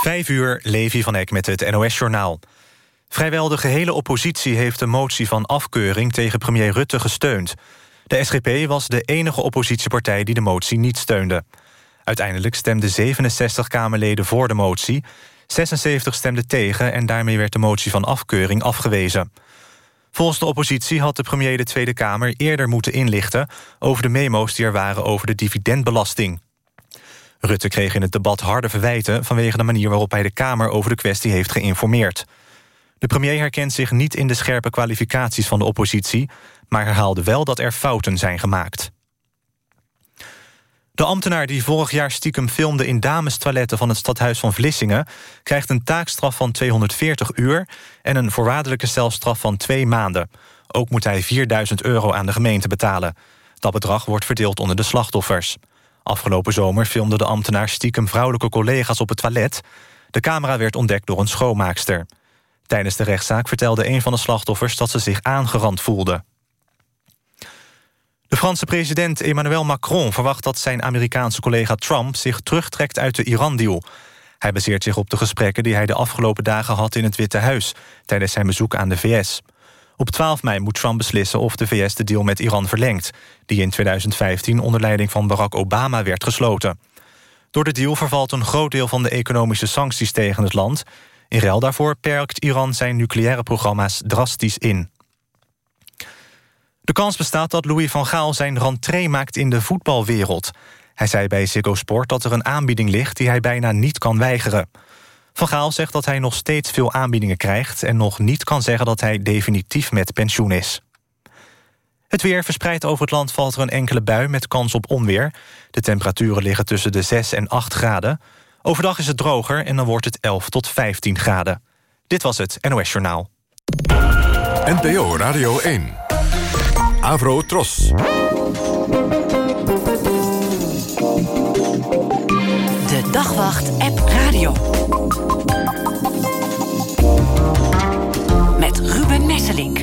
Vijf uur, Levi van Eck met het NOS-journaal. Vrijwel de gehele oppositie heeft de motie van afkeuring... tegen premier Rutte gesteund. De SGP was de enige oppositiepartij die de motie niet steunde. Uiteindelijk stemden 67 Kamerleden voor de motie... 76 stemden tegen en daarmee werd de motie van afkeuring afgewezen. Volgens de oppositie had de premier de Tweede Kamer eerder moeten inlichten... over de memo's die er waren over de dividendbelasting. Rutte kreeg in het debat harde verwijten... vanwege de manier waarop hij de Kamer over de kwestie heeft geïnformeerd. De premier herkent zich niet in de scherpe kwalificaties van de oppositie... maar herhaalde wel dat er fouten zijn gemaakt. De ambtenaar die vorig jaar stiekem filmde in damestoiletten... van het stadhuis van Vlissingen... krijgt een taakstraf van 240 uur... en een voorwaardelijke celstraf van twee maanden. Ook moet hij 4000 euro aan de gemeente betalen. Dat bedrag wordt verdeeld onder de slachtoffers. Afgelopen zomer filmde de ambtenaar stiekem vrouwelijke collega's op het toilet. De camera werd ontdekt door een schoonmaakster. Tijdens de rechtszaak vertelde een van de slachtoffers dat ze zich aangerand voelde. De Franse president Emmanuel Macron verwacht dat zijn Amerikaanse collega Trump zich terugtrekt uit de Iran-deal. Hij baseert zich op de gesprekken die hij de afgelopen dagen had in het Witte Huis tijdens zijn bezoek aan de VS. Op 12 mei moet Trump beslissen of de VS de deal met Iran verlengt... die in 2015 onder leiding van Barack Obama werd gesloten. Door de deal vervalt een groot deel van de economische sancties tegen het land. In ruil daarvoor perkt Iran zijn nucleaire programma's drastisch in. De kans bestaat dat Louis van Gaal zijn rentree maakt in de voetbalwereld. Hij zei bij Ziggo Sport dat er een aanbieding ligt... die hij bijna niet kan weigeren. Van Gaal zegt dat hij nog steeds veel aanbiedingen krijgt... en nog niet kan zeggen dat hij definitief met pensioen is. Het weer verspreid over het land valt er een enkele bui met kans op onweer. De temperaturen liggen tussen de 6 en 8 graden. Overdag is het droger en dan wordt het 11 tot 15 graden. Dit was het NOS Journaal. NPO Radio 1. Avro Tros. Dagwacht App Radio. Met Ruben Nesselink.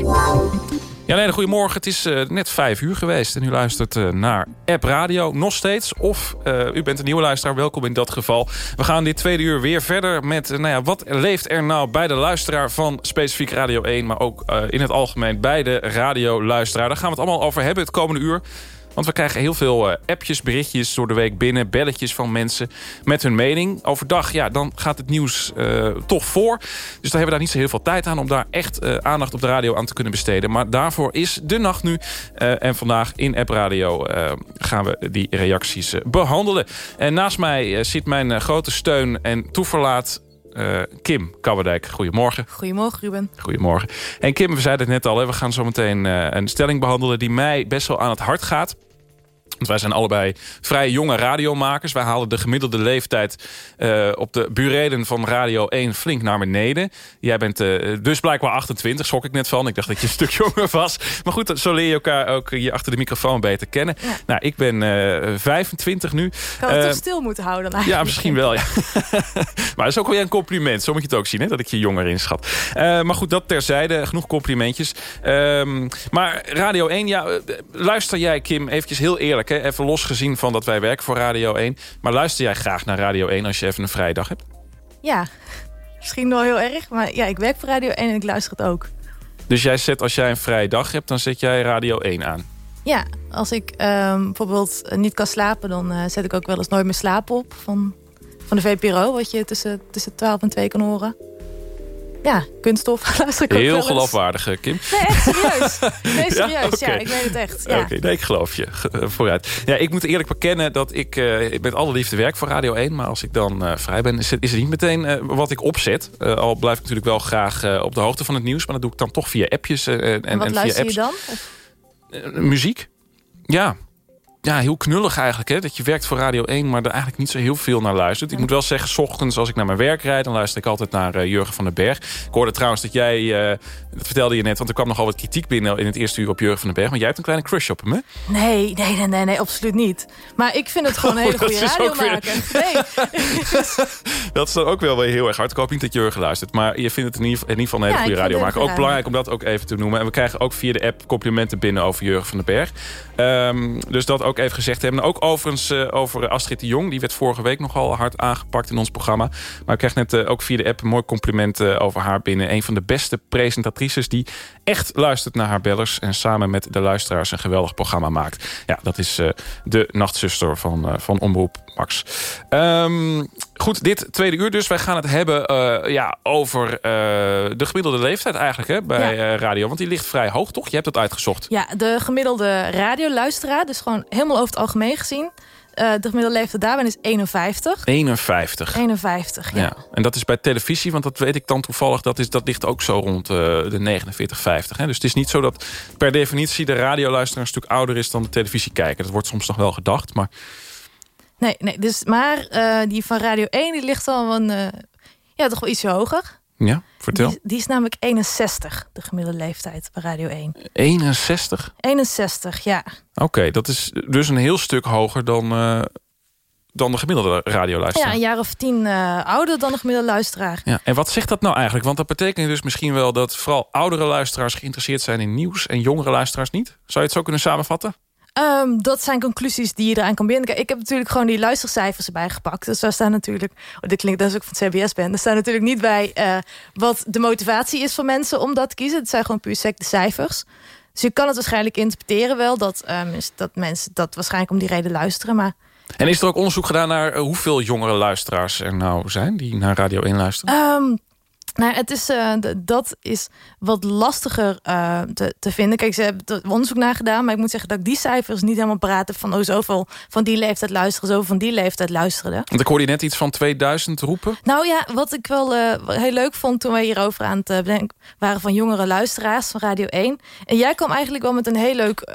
Ja, nee, goedemorgen. Het is uh, net vijf uur geweest en u luistert uh, naar App Radio nog steeds. Of uh, u bent een nieuwe luisteraar, welkom in dat geval. We gaan dit tweede uur weer verder met nou ja, wat leeft er nou bij de luisteraar van specifiek Radio 1... maar ook in het algemeen bij de radioluisteraar. Daar gaan we het allemaal over hebben het komende uur. Want we krijgen heel veel uh, appjes, berichtjes door de week binnen. Belletjes van mensen met hun mening. Overdag, ja, dan gaat het nieuws uh, toch voor. Dus daar hebben we daar niet zo heel veel tijd aan... om daar echt uh, aandacht op de radio aan te kunnen besteden. Maar daarvoor is de nacht nu. en vandaag in App Radio gaan we die reacties behandelen. En naast mij zit mijn grote steun en toeverlaat... Uh, Kim Kabberdijk, goedemorgen. Goedemorgen, Ruben. Goedemorgen. En Kim, we zeiden het net al, hè, we gaan zo meteen uh, een stelling behandelen... die mij best wel aan het hart gaat. Want wij zijn allebei vrij jonge radiomakers. Wij halen de gemiddelde leeftijd uh, op de burelen van Radio 1 flink naar beneden. Jij bent uh, dus blijkbaar 28, schrok ik net van. Ik dacht dat je een stuk jonger was. Maar goed, zo leer je elkaar ook hier achter de microfoon beter kennen. Ja. Nou, ik ben uh, 25 nu. Kan het toch stil moeten houden eigenlijk. Ja, misschien wel, ja. maar dat is ook wel een compliment. Zo moet je het ook zien, hè, dat ik je jonger inschat. maar goed, dat terzijde. Genoeg complimentjes. Um, maar Radio 1, ja, luister jij Kim eventjes heel eerlijk Even losgezien van dat wij werken voor Radio 1. Maar luister jij graag naar Radio 1 als je even een vrije dag hebt? Ja, misschien wel heel erg. Maar ja, ik werk voor Radio 1 en ik luister het ook. Dus jij zet, als jij een vrije dag hebt, dan zet jij Radio 1 aan? Ja, als ik um, bijvoorbeeld niet kan slapen... dan uh, zet ik ook wel eens nooit meer slaap op van, van de VPRO... wat je tussen, tussen 12 en 2 kan horen ja, kunststof luister ik Heel geloofwaardig, eh, Kim. Nee, echt serieus. Nee, serieus. Ja, ik weet het echt. Ja. Oké, nee, ik geloof je. Eh, vooruit. Ja, ik moet eerlijk bekennen dat ik uh, met alle liefde werk voor Radio 1. Maar als ik dan uh, vrij ben, is het, is het niet meteen uh, wat ik opzet. al blijf ik natuurlijk wel graag op de hoogte van het nieuws. Maar dat doe ik dan toch via appjes. en, en, wat en luister via apps. je dan? muziek. Ja, ja, heel knullig eigenlijk. Hè? Dat je werkt voor Radio 1, maar er eigenlijk niet zo heel veel naar luistert. Ik moet wel zeggen, s ochtends als ik naar mijn werk rijd... dan luister ik altijd naar uh, Jurgen van den Berg. Ik hoorde trouwens dat jij, uh, dat vertelde je net... want er kwam nogal wat kritiek binnen in het eerste uur op Jurgen van den Berg. Maar jij hebt een kleine crush op hem, hè? Nee, nee, nee, nee, nee absoluut niet. Maar ik vind het gewoon een hele goede radio maken. Nee. dat is dan ook wel weer heel erg hard. Ik hoop niet dat Jurgen luistert. Maar je vindt het in ieder, in ieder geval een hele ja, goede radio maken. Ook belangrijk om dat ook even te noemen. En we krijgen ook via de app complimenten binnen over Jurgen van den Berg. Um, dus dat ook even gezegd hebben. Ook overigens uh, over Astrid de Jong. Die werd vorige week nogal hard aangepakt in ons programma. Maar ik kreeg net uh, ook via de app een mooi compliment uh, over haar binnen. Een van de beste presentatrices die echt luistert naar haar bellers... en samen met de luisteraars een geweldig programma maakt. Ja, dat is de nachtzuster van, van Omroep Max. Um, goed, dit tweede uur dus. Wij gaan het hebben ja, over de gemiddelde leeftijd eigenlijk hè, bij ja. radio. Want die ligt vrij hoog, toch? Je hebt het uitgezocht. Ja, de gemiddelde radioluisteraar. Dus gewoon helemaal over het algemeen gezien. De gemiddelde leeftijd daarbij is 51. 51. 51, ja. ja. En dat is bij televisie, want dat weet ik dan toevallig... dat, is, dat ligt ook zo rond de 49, 50. Hè? Dus het is niet zo dat per definitie de radioluisteraar... een stuk ouder is dan de televisiekijker. Dat wordt soms nog wel gedacht, maar... Nee, nee dus, maar uh, die van Radio 1 die ligt al een, ja, toch wel iets hoger. Ja, vertel. Die, die, is namelijk 61, de gemiddelde leeftijd bij Radio 1. 61? 61, ja. Oké, dat is dus een heel stuk hoger dan, uh, dan de gemiddelde radioluisteraar. Ja, een jaar of tien uh, ouder dan de gemiddelde luisteraar. Ja, en wat zegt dat nou eigenlijk? Want dat betekent dus misschien wel dat vooral oudere luisteraars geïnteresseerd zijn in nieuws... en jongere luisteraars niet? Zou je het zo kunnen samenvatten? Um, dat zijn conclusies die je eraan kan binden. Ik heb natuurlijk gewoon die luistercijfers erbij gepakt. Dus daar staan natuurlijk... Oh, dit klinkt dat ik van het CBS ben. Er staat natuurlijk niet bij uh, wat de motivatie is van mensen om dat te kiezen. Het zijn gewoon puur sec de cijfers. Dus je kan het waarschijnlijk interpreteren wel... dat, um, dat mensen dat waarschijnlijk om die reden luisteren. Maar en is er ook onderzoek gedaan naar uh, hoeveel jongere luisteraars er nou zijn... die naar Radio 1 luisteren? Um, nou, het is, uh, dat is wat lastiger uh, te, te, vinden. Kijk, ze hebben er onderzoek naar gedaan, maar ik moet zeggen dat ik die cijfers niet helemaal praten van oh, zoveel van die leeftijd luisteren, zoveel van die leeftijd luisteren. Want ik hoorde je net iets van 2000 roepen. Nou ja, wat ik wel uh, heel leuk vond toen wij hierover aan het bedenken waren van jongere luisteraars van Radio 1. En jij kwam eigenlijk wel met een heel leuk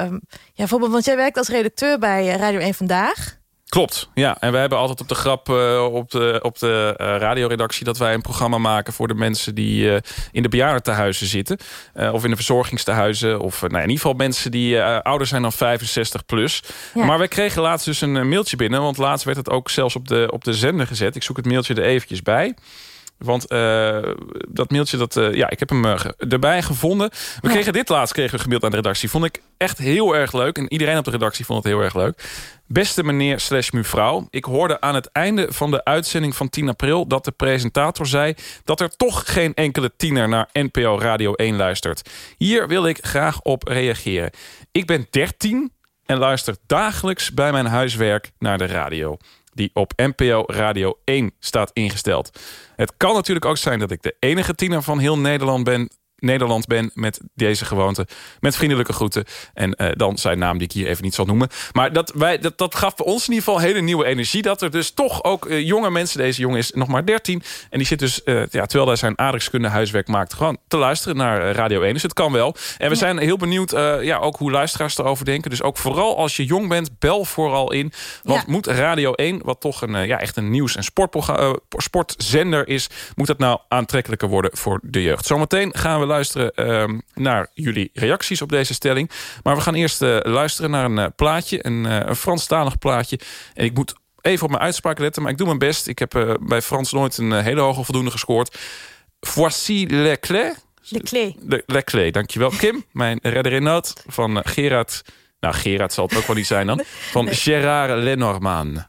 um, ja, voorbeeld, want jij werkt als redacteur bij Radio 1 Vandaag. Klopt, ja. En wij hebben altijd op de grap uh, op de, op de uh, radioredactie... dat wij een programma maken voor de mensen die uh, in de bejaardentehuizen zitten. of in de verzorgingstehuizen. Of nou, in ieder geval mensen die ouder zijn dan 65 plus. Ja. Maar wij kregen laatst dus een mailtje binnen. Want laatst werd het ook zelfs op de, op de zender gezet. Ik zoek het mailtje er eventjes bij. Want uh, dat mailtje, dat, uh, ja, ik heb hem uh, erbij gevonden. We kregen dit laatst kregen we gemaild aan de redactie. Vond ik echt heel erg leuk. En iedereen op de redactie vond het heel erg leuk. Beste meneer slash mevrouw. Ik hoorde aan het einde van de uitzending van 10 april... dat de presentator zei dat er toch geen enkele tiener... naar NPO Radio 1 luistert. Hier wil ik graag op reageren. Ik ben 13 en luister dagelijks bij mijn huiswerk naar de radio die op NPO Radio 1 staat ingesteld. Het kan natuurlijk ook zijn dat ik de enige tiener van heel Nederland ben Nederland ben met deze gewoonte. Met vriendelijke groeten. En uh, dan zijn naam die ik hier even niet zal noemen. Maar dat, wij, dat, dat gaf voor ons in ieder geval hele nieuwe energie. Dat er dus toch ook uh, jonge mensen... Deze jongen is nog maar 13. En die zit dus, uh, ja, terwijl hij zijn aardrijkskunde huiswerk maakt... gewoon te luisteren naar Radio 1. Dus het kan wel. En we ja. zijn heel benieuwd ja, ook hoe luisteraars erover denken. Dus ook vooral als je jong bent, bel vooral in. Want ja. moet Radio 1, wat toch een, ja, echt een nieuws- en sportzender is... moet dat nou aantrekkelijker worden voor de jeugd. Zometeen gaan we luisteren uh, naar jullie reacties op deze stelling. Maar we gaan eerst uh, luisteren naar een uh, plaatje. Een, uh, een Franstalig plaatje. En ik moet even op mijn uitspraak letten. Maar ik doe mijn best. Ik heb bij Frans nooit een hele hoge voldoende gescoord. Voici les clés. Le clé. Le, le clé, dankjewel. Kim, mijn redder in nood van Gerard... Nou, Gerard zal het ook wel niet zijn dan. Van nee. Gérard Lenormand.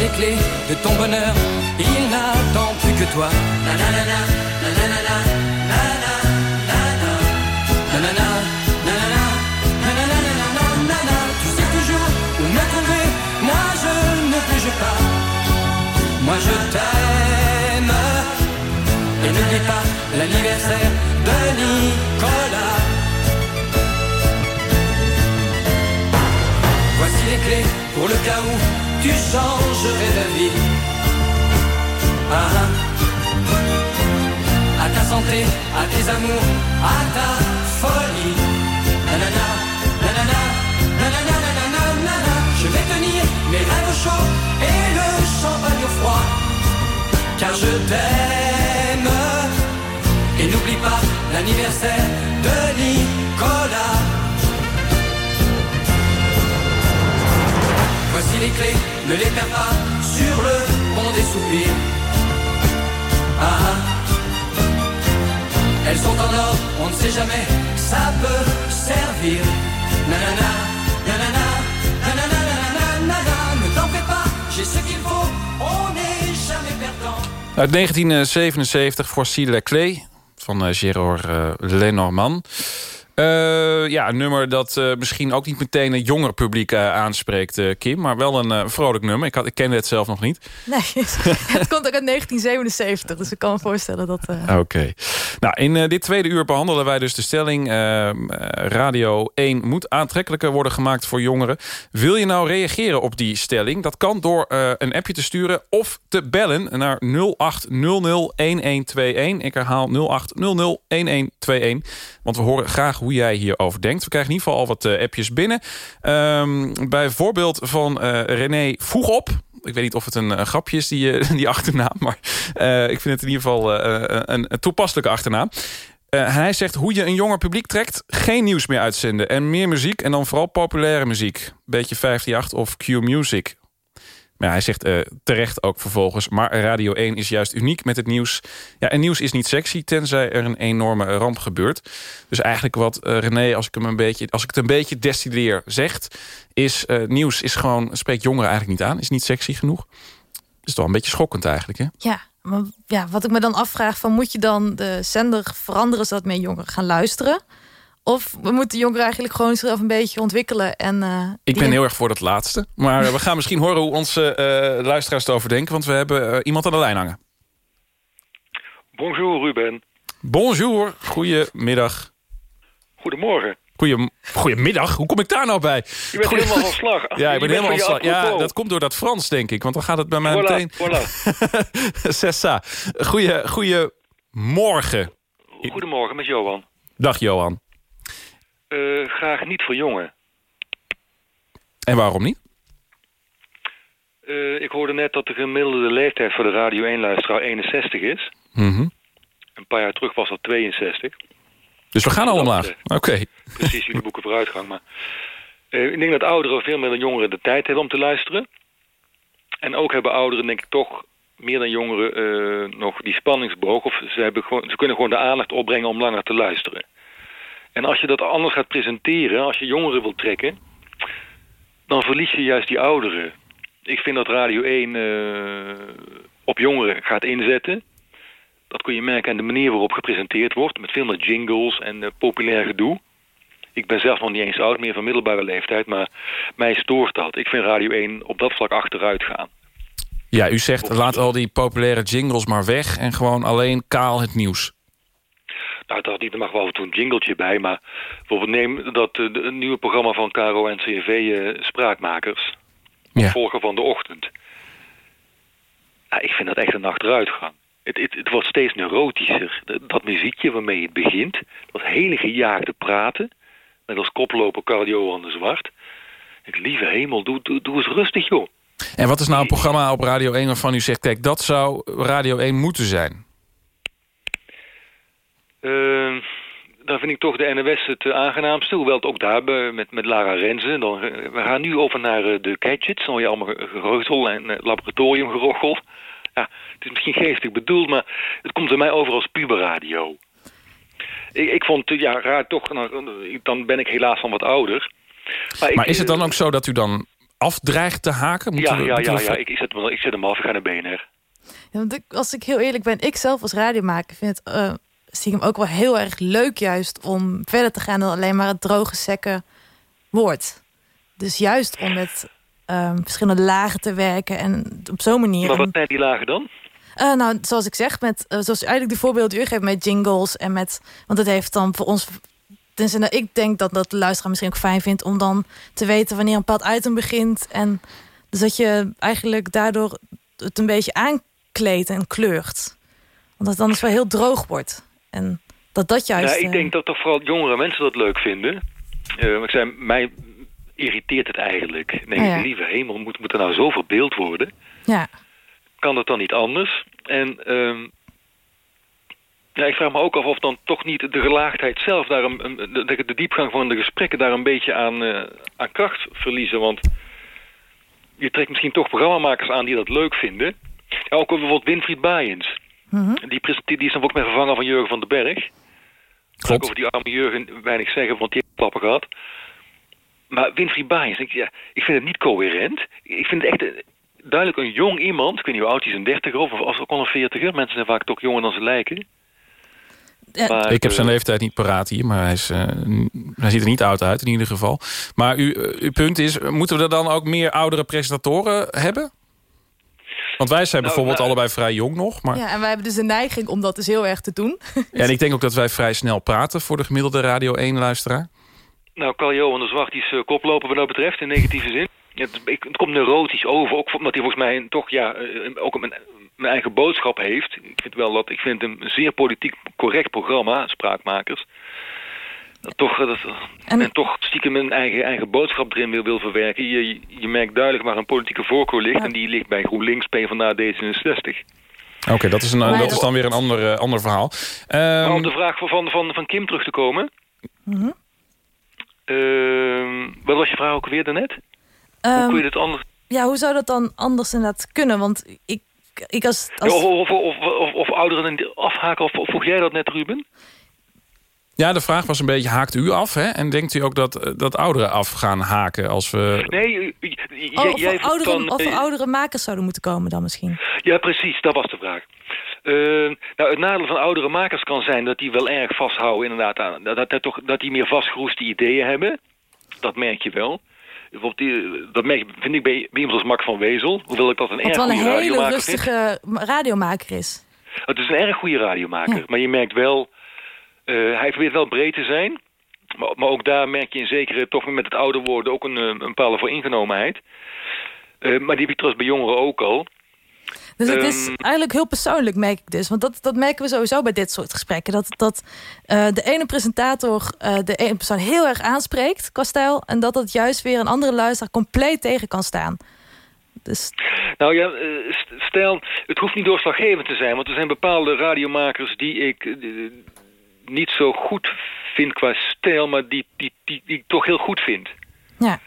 Les clés de ton bonheur, il n'attend plus que toi. Tu changerais d'avis. Ah, ah. À ta santé, à tes amours, à ta folie. Nanana, nanana, nanana, nanana, nanana. Je vais tenir mes rêves au chaud et le champagne au froid. Car je t'aime. Et n'oublie pas l'anniversaire de Nicolas. Voici les clés, ne les perds pas sur le pont des soupirs. Ah, ah. Elles sont en or, on ne sait jamais, ça peut servir. Nanana, nanana, nanana, nanana. Ne t'en fais pas, j'ai ce qu'il faut, on n'est jamais perdant. Uit 1977 Voici les Clés van eh, Gérard eh, Lenormand. Eh, ja, een nummer dat eh, misschien ook niet meteen een jonger publiek eh, aanspreekt, Kim. Maar wel een vrolijk nummer. Ik, had, ik kende het zelf nog niet. Nee, het komt ook uit 1977. Dus ik kan me voorstellen dat... Oké. Nou, in dit tweede uur behandelen wij dus de stelling... Radio 1 moet aantrekkelijker worden gemaakt voor jongeren. Wil je nou reageren op die stelling? Dat kan door een appje te sturen of te bellen naar 0800-1121. Ik herhaal 0800-1121. Want we horen graag hoe jij hierover denkt. We krijgen in ieder geval al wat eh, appjes binnen. Ehm, bijvoorbeeld van eh, René Vroeg op. Ik weet niet of het een, grapje is, die, eh, die achternaam. Maar ik vind het in ieder geval een, een toepasselijke achternaam. Eh, hij zegt hoe je een jonger publiek trekt. Geen nieuws meer uitzenden. En meer muziek. En dan vooral populaire muziek. Beetje 538 of Q-Music. Hij zegt eh, terecht ook vervolgens... maar Radio 1 is juist uniek met het nieuws. Ja, en nieuws is niet sexy, tenzij er een enorme ramp gebeurt. Dus eigenlijk wat eh, René, als ik, hem een beetje, als ik het een beetje destilleer, zegt... is eh, nieuws is gewoon, spreekt jongeren eigenlijk niet aan. Is niet sexy genoeg. Is toch een beetje schokkend eigenlijk, hè? Ja, maar ja, wat ik me dan afvraag... Van, moet je dan de zender veranderen... zodat meer jongeren gaan luisteren? Of we moeten jongeren eigenlijk gewoon zichzelf een beetje ontwikkelen? En, eh, Ik ben heel erg voor dat laatste. Maar eh, we gaan misschien horen hoe onze eh, luisteraars erover denken... want we hebben iemand aan de lijn hangen. Bonjour Ruben. Bonjour, goedemiddag. Goedemorgen. Goeie, goedemiddag, hoe kom ik daar nou bij? Je bent Goeie- helemaal van slag. Ja, ik ben helemaal van slag. Ja, dat komt door dat Frans, denk ik. Want dan gaat het bij mij Voilà, meteen... voilà. Sessa. Goeie, goedemorgen. Goedemorgen met Johan. Dag Johan. Eh, graag niet voor jongen. En waarom niet? Eh, ik hoorde net dat de gemiddelde leeftijd voor de Radio 1-luisteraar 61 is. Mhm. Een paar jaar terug was dat 62. Dus we gaan al omlaag. eh, Oké. Precies, jullie boeken vooruitgang. Maar ik denk dat ouderen veel meer dan jongeren de tijd hebben om te luisteren. En ook hebben ouderen, denk ik, toch meer dan jongeren nog die spanningsboog. Of ze, hebben gewoon, ze kunnen gewoon de aandacht opbrengen om langer te luisteren. En als je dat anders gaat presenteren, als je jongeren wilt trekken... dan verlies je juist die ouderen. Ik vind dat Radio 1 eh, op jongeren gaat inzetten. Dat kun je merken aan de manier waarop gepresenteerd wordt. Met veel meer jingles en uh, populair gedoe. Ik ben zelf nog niet eens oud, meer van middelbare leeftijd. Maar mij stoort dat. Ik vind Radio 1 op dat vlak achteruit gaan. Ja, u zegt laat al die populaire jingles maar weg... en gewoon alleen kaal het nieuws. Nou, dat niet, er mag wel af en toe een jingletje bij. Maar bijvoorbeeld neem dat uh, nieuwe programma van KRO en CV uh, Spraakmakers. Ja. Volgen van de ochtend. Nou, ik vind dat echt een achteruitgang. Het, het, het, wordt steeds neurotischer. Dat muziekje waarmee het begint. Dat hele gejaagde praten. Met als koploper Cardio aan de Zwart. Ik lieve hemel, doe, doe, doe eens rustig, joh. En wat is nou een programma op Radio 1 waarvan u zegt... kijk, dat zou Radio 1 moeten zijn? Uh, dan vind ik toch de NWS het aangenaamste. Hoewel het ook daar met, met Lara Renzen. Dan, we gaan nu over naar de gadgets. Dan je allemaal gereutel en laboratoriumgerochel. Ja, het is misschien geestig bedoeld, maar het komt bij mij over als puberradio. Ik, ik vond, ja, raar toch, nou, dan ben ik helaas al wat ouder. Maar, maar is het dan ook zo dat u dan afdreigt te haken? ja, ja, ja, ja, ik, zet hem, ik zet hem af, ik ga naar BNR. Ja, want ik, als ik heel eerlijk ben, ik zelf als radiomaker vind het uh, stiekem ook wel heel erg leuk juist om verder te gaan dan alleen maar het droge sekken woord. Dus juist om met um, verschillende lagen te werken en op zo'n manier... Maar wat zijn die lagen dan? Uh, nou, zoals ik zeg, met, uh, zoals eigenlijk de voorbeelden u geeft met jingles en met... Want het heeft dan voor ons... Tenzij nou, ik denk dat, dat de luisteraar misschien ook fijn vindt... om dan te weten wanneer een bepaald item begint. En dus dat je eigenlijk daardoor het een beetje aankleedt en kleurt. Want dat dan is wel heel droog wordt. En dat dat juist... Ja, ik denk dat toch vooral jongere mensen dat leuk vinden. Uh, ik zei, mij irriteert het eigenlijk. Nee, oh ja. lieve hemel, moet, moet er nou zo verbeeld worden? Ja. Kan dat dan niet anders? En um, ja, ik vraag me ook af of dan toch niet de gelaagdheid zelf... Daar een, een, de, de, diepgang van de gesprekken daar een beetje aan, uh, aan kracht verliezen. Want je trekt misschien toch programmamakers aan die dat leuk vinden. Ja, ook bijvoorbeeld Winfried Baaiens. Mm -hmm. die, die is dan ook met vervangen van Jurgen van den Berg. Klopt. Over die arme Jurgen weinig zeggen, want die heeft klappen gehad. Maar Winfried Baaiens, ik, ja, ik vind het niet coherent. Ik vind het echt een, duidelijk een jong iemand. Ik weet niet hoe oud hij is, een dertiger of, of ook al een veertiger. Mensen zijn vaak toch jonger dan ze lijken. Maar, ik heb zijn leeftijd niet paraat hier, maar hij, is, uh, hij ziet er niet oud uit in ieder geval. Maar u, uh, uw punt is, moeten we er dan ook meer oudere presentatoren hebben? Want wij zijn nou, bijvoorbeeld nou, allebei vrij jong nog. Maar... Ja, en wij hebben dus de neiging om dat dus heel erg te doen. Ja, en ik denk ook dat wij vrij snel praten voor de gemiddelde Radio 1-luisteraar. Nou, Carl-Johan de Zwart is uh, koploper wat dat betreft, in negatieve zin. Het, het, komt neurotisch over, ook omdat hij volgens mij toch ja, ook een, een, eigen boodschap heeft. Ik vind wel dat ik vind een zeer politiek correct programma, Spraakmakers. Dat toch, dat, en... en... toch stiekem een eigen, eigen boodschap erin wil, wil verwerken. Je, je merkt duidelijk waar een politieke voorkeur ligt. En die ligt bij GroenLinks, PvdA, D66. Oké, dat, is een, dat is dan weer een ander, uh, ander verhaal. Um... Maar om de vraag van, van, van Kim terug te komen... Mm -hmm. Uh, wat was je vraag ook weer daarnet? Um, hoe ehm, kun je dit anders... Ja, hoe zou dat dan anders inderdaad kunnen? Want ik, ik als... als... Ja, of, of, of, of, ouderen afhaken, of, of vroeg jij dat net, Ruben? Ja, de vraag was een beetje, haakt u af? Hè? En denkt u ook dat, dat ouderen af gaan haken als we... Nee, oh, of, jij ouderen, of er oudere makers zouden moeten komen dan misschien? Ja, precies, dat was de vraag. Uh, nou, het nadeel van oudere makers kan zijn dat die wel erg vasthouden inderdaad aan. Dat, dat, toch, dat die meer vastgeroeste ideeën hebben. Dat merk je wel. Die, dat merk, vind ik bij, bij iemand als Max van Wezel. Hoewel ik dat een erg goede radiomaker vind. een hele rustige radiomaker is. Het is een erg goede radiomaker. Ja. Maar je merkt wel... Uh, hij probeert wel breed te zijn. Maar, maar, ook daar merk je in zekere, toch met het ouder worden... ook een, een bepaalde vooringenomenheid. Uh, maar die heb je trouwens bij jongeren ook al. Dus het is ehm, eigenlijk heel persoonlijk, merk ik dus. Want dat, dat merken we sowieso bij dit soort gesprekken. Dat, dat uh, de ene presentator uh, de ene persoon heel erg aanspreekt qua stijl... en dat dat juist weer een andere luisteraar compleet tegen kan staan. Dus... Nou ja, stijl, het hoeft niet doorslaggevend te zijn... want er zijn bepaalde radiomakers die ik niet zo goed vind qua stijl... maar die, die, die, die ik toch heel goed vind. Ja.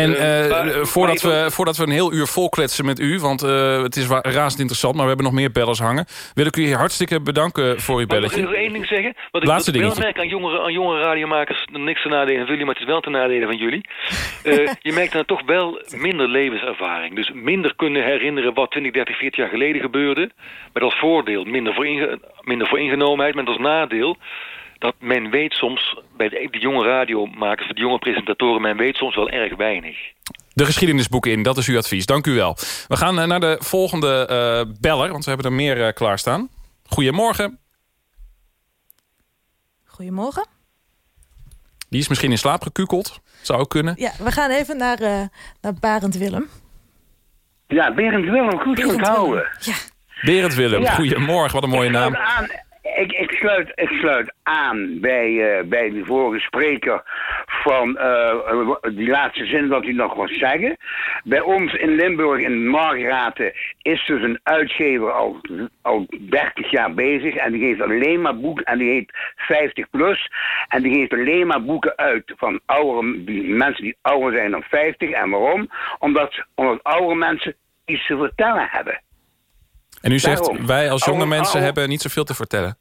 En Eh, eh, maar- voordat, we, voordat we een heel uur vol kletsen met u... want eh, het is razend interessant, maar we hebben nog meer bellers hangen... wil ik u hartstikke bedanken voor uw Mag ik nog belletje. één ding zeggen? Wat ik, Laatste wel merk aan jongere, aan jongere radiomakers... niks te nadelen van jullie, maar het is wel te nadelen van jullie. Eh, je merkt dan toch wel minder levenservaring. Dus minder kunnen herinneren wat 20, 30, 40 jaar geleden gebeurde. Met als voordeel minder, voor inge- minder voor ingenomenheid. Met als nadeel dat men weet soms... bij de, de jonge radiomakers, de jonge presentatoren... men weet soms wel erg weinig. De geschiedenisboeken in, dat is uw advies. Dank u wel. We gaan eh, naar de volgende eh, beller, want we hebben er meer eh, klaarstaan. Goedemorgen. Goedemorgen. Die is misschien in slaap gekukeld. Zou ook kunnen. Ja, we gaan even naar, eh naar Barend Willem. Ja, Berend Willem, goed Berend onthouden. Willem. Ja, Berend Willem, Ja. goedemorgen. Wat een mooie naam. aan, ik, ik, sluit, ik sluit aan bij, eh, bij de vorige spreker van eh, die laatste zin wat hij nog was zeggen. Bij ons in Limburg, in Margraten, is dus een uitgever al, al 30 jaar bezig. En die geeft alleen maar boeken, en die heet 50 plus. En die geeft alleen maar boeken uit van die, mensen die ouder zijn dan 50. En waarom? Omdat, omdat oudere mensen iets te vertellen hebben. En u zegt, Daarom. wij als jonge mensen hebben niet zoveel te vertellen.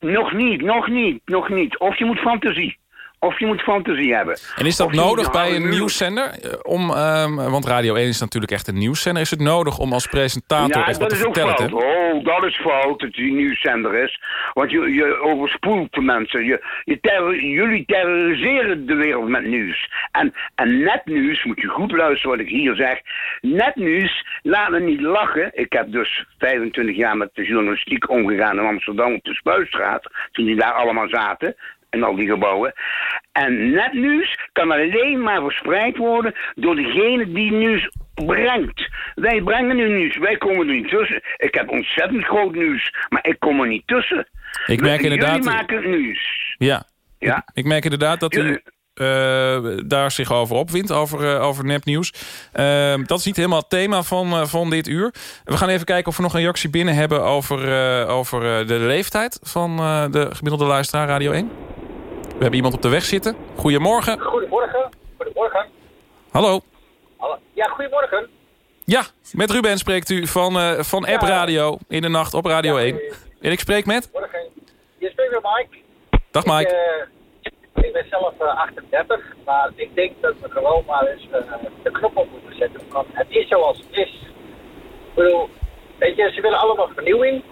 Nog niet, nog niet, nog niet. Of je moet fantasie. Of je moet fantasie hebben. En is dat nodig bij een nieuwszender? Eh, Om, ehm, want Radio 1 is natuurlijk echt een nieuwszender. Is het nodig om als presentator Ja, echt wat dat te is ook vertellen? fout. Oh, dat is fout dat die nieuwszender is. Want je, je overspoelt de mensen. Je, je terror- jullie terroriseren de wereld met nieuws. En, en netnieuws, moet je goed luisteren wat ik hier zeg. Netnieuws, laat me niet lachen. Ik heb dus 25 jaar met de journalistiek omgegaan in Amsterdam op de Spuistraat. Toen die daar allemaal zaten. In al die gebouwen. En netnieuws kan alleen maar verspreid worden door degene die nieuws brengt. Wij brengen nu nieuws, wij komen er niet tussen. Ik heb ontzettend groot nieuws, maar ik kom er niet tussen. Ik merk Jullie inderdaad... maken het nieuws. Ja. Ja. Ik merk inderdaad dat u Jullie- eh, daar zich over opwindt, over, eh, over nepnieuws. Eh, dat is niet helemaal het thema van, eh, van dit uur. We gaan even kijken of we nog een reactie binnen hebben... over, over de leeftijd van de gemiddelde luisteraar Radio 1. We hebben iemand op de weg zitten. Goedemorgen. Goedemorgen. Goedemorgen. Hallo. Hallo. Ja, goedemorgen. Ja, met Ruben spreekt u van, eh, van App Radio in de nacht op Radio 1. En ik spreek met... Morgen. Je spreekt met Mike. Dag Mike. Ik, eh, ik ben zelf eh, 38, maar ik denk dat we gewoon maar eens eh, de knop op moeten zetten. Want het is zoals het is. Ik bedoel, weet je, ze willen allemaal vernieuwing.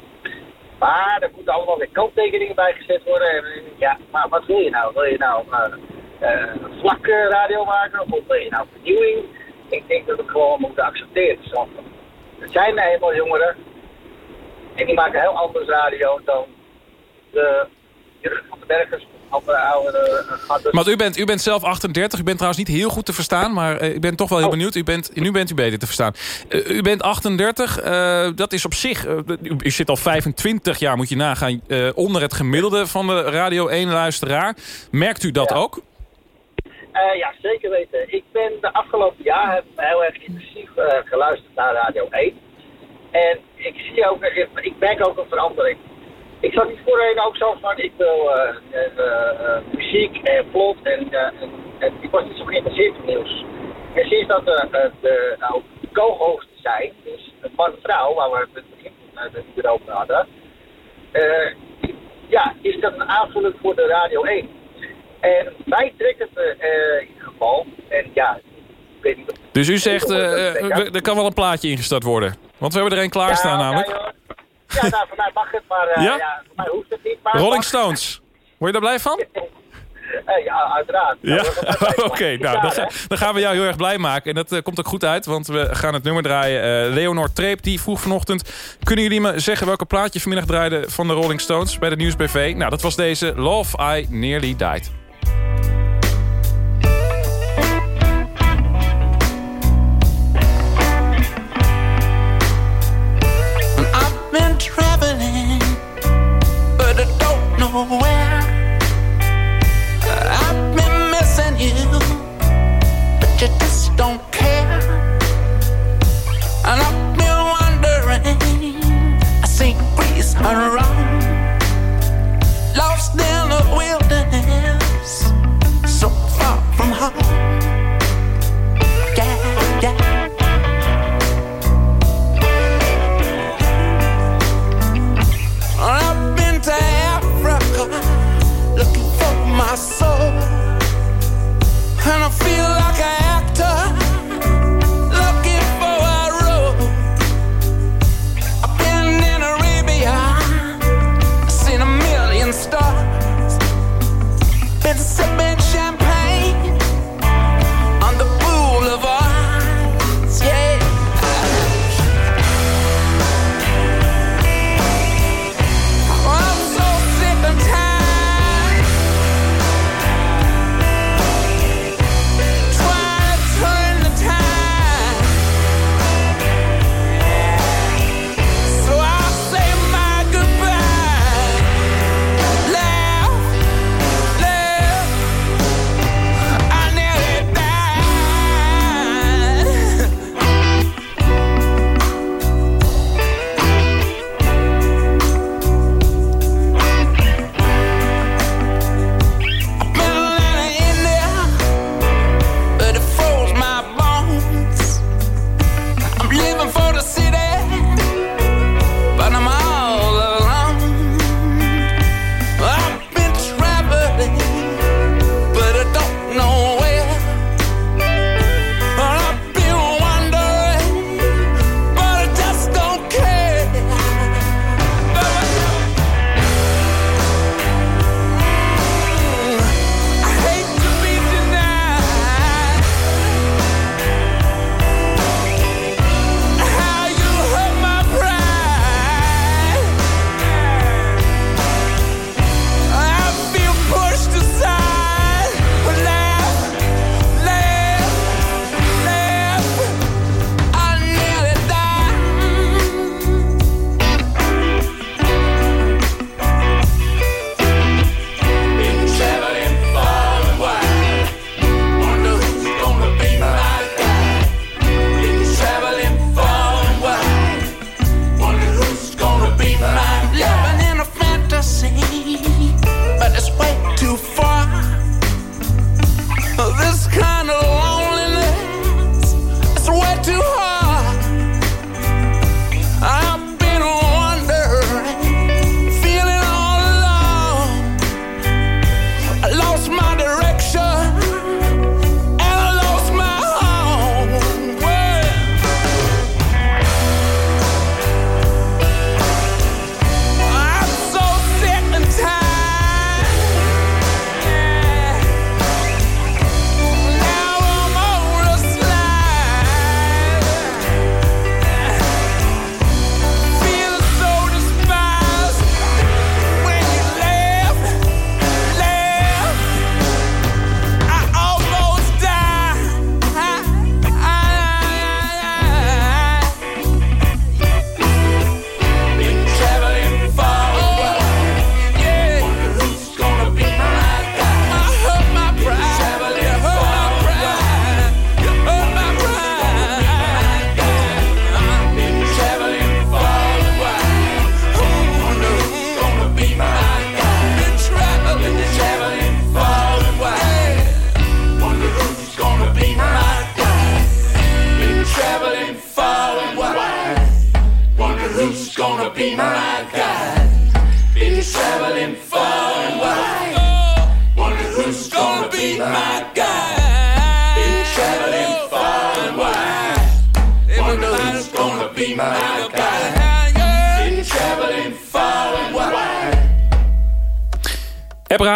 Maar er moeten allemaal weer kanttekeningen bij gezet worden. En, eh, ja, maar wat wil je nou? Wil je nou eh, vlakke radio maken of wil je nou vernieuwing? Ik denk dat we gewoon moeten accepteren. Zo. Er zijn eenmaal jongeren en die maken heel anders radio dan de Jurgen van den Bergers andere gasten. Want u bent, u bent zelf 38. U bent trouwens niet heel goed te verstaan. Maar eh, ik ben toch wel heel Oh. benieuwd. U bent, nu bent u beter te verstaan. Eh, u bent 38. eh, dat is op zich... eh, u, u zit al 25 jaar, moet je nagaan... eh, onder het gemiddelde van de Radio 1-luisteraar. Merkt u dat Ja. ook? Eh, ja, zeker weten. Ik ben de afgelopen jaar heb heel erg intensief eh, geluisterd naar Radio 1. En ik zie ook, ik merk ook een verandering. Ik zat niet voorheen ook zo van, ik wil eh, eh, eh, muziek en plot en, en, en ik was niet zo geïnteresseerd in nieuws. En sinds dat de, nou, co-hosten zijn, dus een man-vrouw, waar we het begin uh, over hadden, ja, is dat een aanvulling voor de Radio 1. En wij trekken het in ieder geval. En ja, ik weet niet of... Dus u zegt, er kan wel een plaatje ingestart worden. Want we hebben er een klaarstaan namelijk. Ja, nou, voor mij mag het, maar uh, ja? ja? voor mij hoeft het niet. Maar Rolling Stones. Word je daar blij van? ja, uiteraard. Ja, oké. Okay, nou, dan, ga, dan, gaan we jou heel erg blij maken. En dat uh, komt ook goed uit, want we gaan het nummer draaien. Uh, Leonor Treep, die vroeg vanochtend... Kunnen jullie me zeggen welke plaatje vanmiddag draaide van de Rolling Stones bij de Nieuwsbv? Nou, dat was deze Love I Nearly Died. and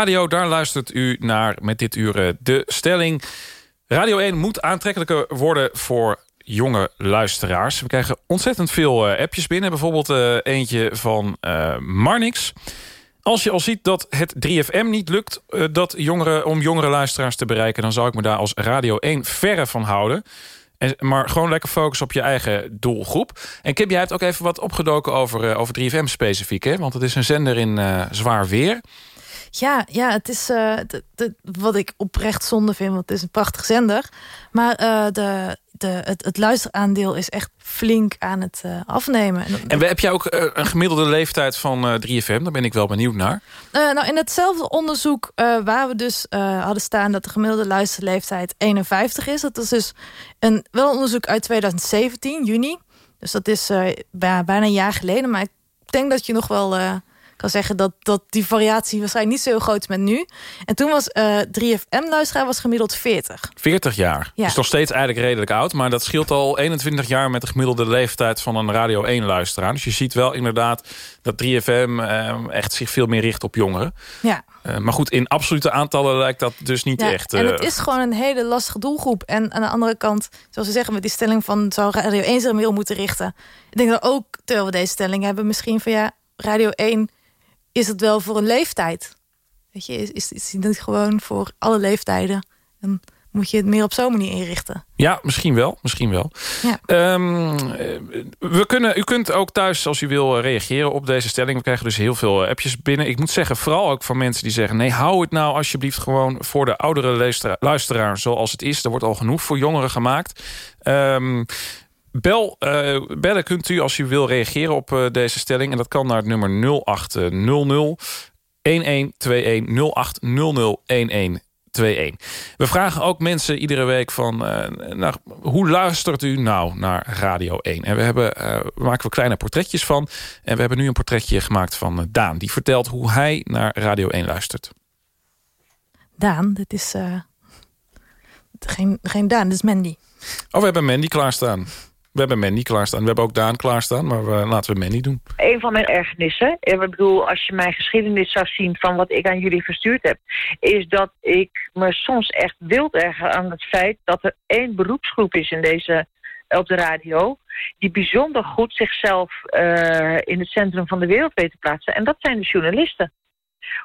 Radio, daar luistert u naar met dit uur eh, de stelling. Radio 1 moet aantrekkelijker worden voor jonge luisteraars. We krijgen ontzettend veel eh, appjes binnen. Bijvoorbeeld eh, eentje van Marnix. Als je al ziet dat het 3FM niet lukt dat jongeren, om jongere luisteraars te bereiken... dan zou ik me daar als Radio 1 verre van houden. En, maar gewoon lekker focussen op je eigen doelgroep. En Kip, jij hebt ook even wat opgedoken over, over 3FM specifiek. Hè? Want het is een zender in zwaar weer. Ja, ja het is eh, wat ik oprecht zonde vind, want het is een prachtig zender. Maar eh, de, de, het, het luisteraandeel is echt flink aan het eh, afnemen. En, heb jij ook een gemiddelde leeftijd van eh, 3FM? Daar ben ik wel benieuwd naar. Nou, in hetzelfde onderzoek waar we dus hadden staan... dat de gemiddelde luisterleeftijd 51 is. Dat is dus een, wel een onderzoek uit 2017, juni. Dus dat is bij- bijna een jaar geleden. Maar ik denk dat je nog wel kan zeggen... Dat, dat die variatie waarschijnlijk niet zo heel groot is met nu. En toen was eh 3FM-luisteraar was gemiddeld 40. 40 jaar. Ja. Is nog steeds eigenlijk redelijk oud. Maar dat scheelt al 21 jaar met de gemiddelde leeftijd van een Radio 1-luisteraar. Dus je ziet wel inderdaad dat 3FM eh, echt zich veel meer richt op jongeren. Ja. Eh, maar goed, in absolute aantallen lijkt dat dus niet Ja, echt... en het is gewoon een hele lastige doelgroep. En aan de andere kant, zoals we zeggen met die stelling van... zou Radio 1 zich meer moeten richten. Ik denk dat ook, terwijl we deze stelling hebben... misschien van ja, Radio 1 is het wel voor een leeftijd. Weet je, is, is, is het niet gewoon voor alle leeftijden? Dan moet je het meer op zo'n manier inrichten. Ja, misschien wel. Misschien wel. Ja. Ehm, eh, we kunnen, u kunt ook thuis, als u wil, eh, reageren op deze stelling. We krijgen dus heel veel eh, appjes binnen. Ik moet zeggen, vooral ook van mensen die zeggen... nee, hou het nou alsjeblieft gewoon voor de oudere luistera- luisteraar zoals het is. Er wordt al genoeg voor jongeren gemaakt. Ehm, Bel, eh, bellen kunt u als u wil reageren op eh, deze stelling. En dat kan naar het nummer 0800 1121 0800 1121. We vragen ook mensen iedere week van... eh, nou, hoe luistert u nou naar Radio 1? En we hebben, we maken we kleine portretjes van. En we hebben nu een portretje gemaakt van Daan. Die vertelt hoe hij naar Radio 1 luistert. Daan, dit is... geen, geen Daan, dit is Mandy. Oh, we hebben Mandy klaarstaan. We hebben Mandy klaarstaan. We hebben ook Daan klaarstaan. Maar we, laten we Mandy doen. een van mijn ergernissen, ik bedoel, als je mijn geschiedenis zou zien van wat ik aan jullie verstuurd heb, is dat ik me soms echt wild erger aan het feit dat er één beroepsgroep is in deze, op de radio, die bijzonder goed zichzelf eh, in het centrum van de wereld weet te plaatsen. En dat zijn de journalisten.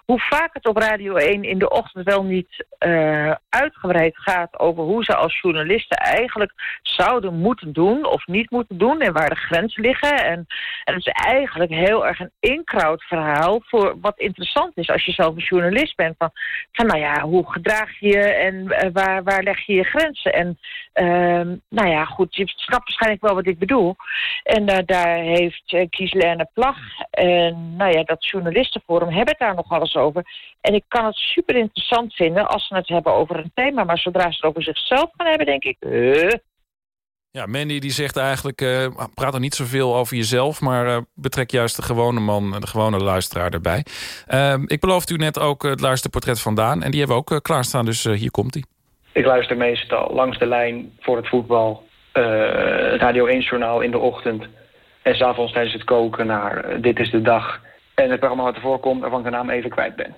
Hoe vaak het op Radio 1 in de ochtend wel niet eh, uitgebreid gaat over hoe ze als journalisten eigenlijk zouden moeten doen of niet moeten doen en waar de grenzen liggen. En, en het is eigenlijk heel erg een inkraut verhaal voor wat interessant is als je zelf een journalist bent. Van, van nou ja, hoe gedraag je en eh, waar, waar leg je je grenzen? En ehm, nou ja, goed, je snapt waarschijnlijk wel wat ik bedoel. En eh, daar heeft Kieslerne Plag en nou ja, dat journalistenforum hebben daar nog alles over. En ik kan het super interessant vinden als ze het hebben over een thema. Maar zodra ze het over zichzelf gaan hebben, denk ik... eh, Ja, Mandy die zegt eigenlijk... eh, praat er niet zoveel over jezelf... maar eh, betrek juist de gewone man, de gewone luisteraar erbij. Eh, ik beloofde u net ook het luisterportret van Daan. En die hebben we ook klaarstaan, dus hier komt hij. Ik luister meestal langs de lijn voor het voetbal, eh, het Radio 1-journaal in de ochtend... en s'avonds tijdens het koken naar Dit is de Dag... en het programma wat ervoor komt, waarvan ik de naam even kwijt ben.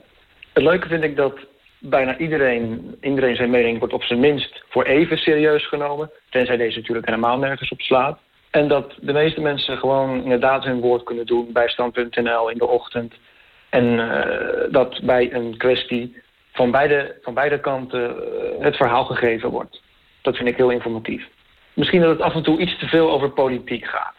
Het leuke vind ik dat bijna iedereen, iedereen zijn mening wordt op zijn minst voor even serieus genomen... tenzij deze natuurlijk helemaal nergens op slaat. En dat de meeste mensen gewoon inderdaad hun woord kunnen doen bij stand.nl in de ochtend... en eh, dat bij een kwestie van beide, van beide kanten eh, het verhaal gegeven wordt. Dat vind ik heel informatief. Misschien dat het af en toe iets te veel over politiek gaat.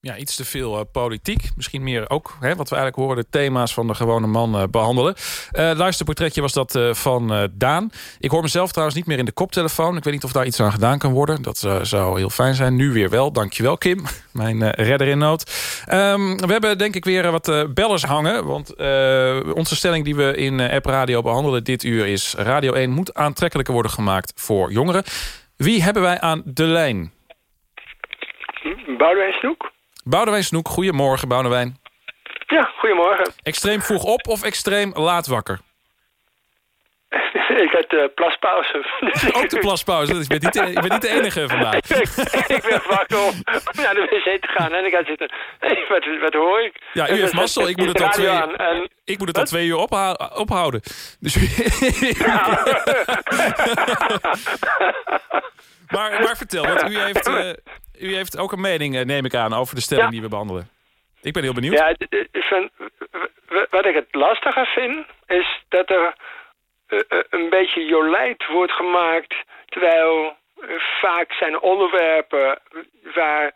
Ja, iets te veel eh, politiek. Misschien meer ook, hè, wat we eigenlijk horen... de thema's van de gewone man eh, behandelen. Eh luisterportretje was dat van Daan. Ik hoor mezelf trouwens niet meer in de koptelefoon. Ik weet niet of daar iets aan gedaan kan worden. Dat zou heel fijn zijn. Nu weer wel. Dankjewel, Kim. Mijn redder in nood. Ehm, we hebben denk ik weer wat bellers hangen. Want onze stelling die we in App Radio behandelen dit uur is... Radio 1 moet aantrekkelijker worden gemaakt voor jongeren. Wie hebben wij aan de lijn? Boudewijn? Boudewijn Snoek, goedemorgen Boudewijn. Ja, goedemorgen. Extreem vroeg op of extreem laat wakker? ik had uh, plaspauze. Ook de plaspauze, dus je bent niet de, bent niet de enige vandaag. ik, ik ben wakker om naar de wc te gaan en ik had zitten... Hey, wat, wat hoor ik? Ja, u heeft mazzel. Ik moet het al twee, en- ik moet het al twee uur opha- ophouden. Dus maar vertel, want u heeft, eh, u heeft ook een mening, eh, neem ik aan, over de stelling Ja. die we behandelen. Ik ben heel benieuwd. Ja, wat ik het lastiger vind, is dat er eh, een beetje jolijt wordt gemaakt... terwijl vaak zijn onderwerpen waar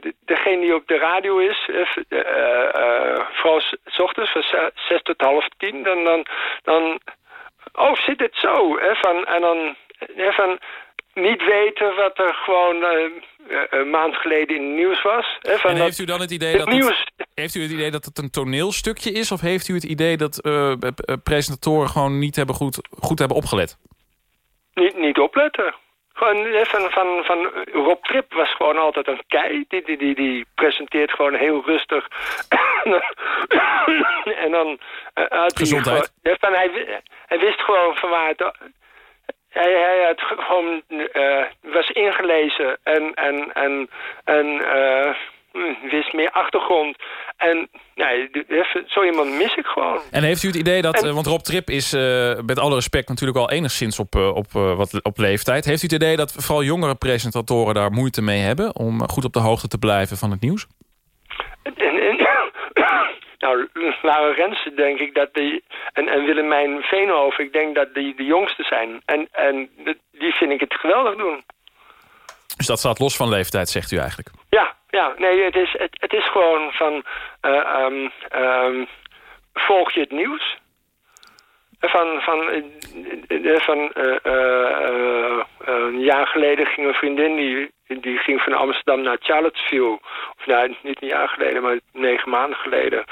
de- degene die op de radio is... eh, vooral s- ochtends van ze- zes tot half tien... dan, dan, dan oh, zit het zo? Hè, van, en dan hè, van niet weten wat er gewoon eh, eh, een maand geleden in het nieuws was. Hè, van En heeft u dan het idee het dat het, nieuws heeft u het idee dat het een toneelstukje is? Of heeft u het idee dat b- presentatoren gewoon niet hebben goed, goed hebben opgelet? niet, niet opletten. Gewoon hè, van, van, van Rob Trip was gewoon altijd een kei. Die, die, die, die presenteert gewoon heel rustig. en dan had hij Gezondheid. gewoon- ja, van, hij, hij wist gewoon van waar het... Hij, hij had ge- gewoon, eh, was ingelezen en, en, en, en eh, wist meer achtergrond. En nee, zo iemand mis ik gewoon. En heeft u het idee dat, En- eh, want Rob Trip is met alle respect natuurlijk al enigszins op, op, wat, op leeftijd. Heeft u het idee dat vooral jongere presentatoren daar moeite mee hebben om goed op de hoogte te blijven van het nieuws? Nou, Lara Rensen denk ik dat die... En, en Willemijn Veenhoven, ik denk dat die de jongste zijn. En, en die vind ik het geweldig doen. Dus dat staat los van leeftijd, zegt u eigenlijk. Ja, ja, nee, het is, het, het is gewoon van... eh, ehm, ehm, volg je het nieuws? Van, van, eh, eh, van een jaar geleden ging een vriendin... die, die ging van Amsterdam naar Charlottesville. Of nou, niet een jaar geleden, maar negen maanden geleden.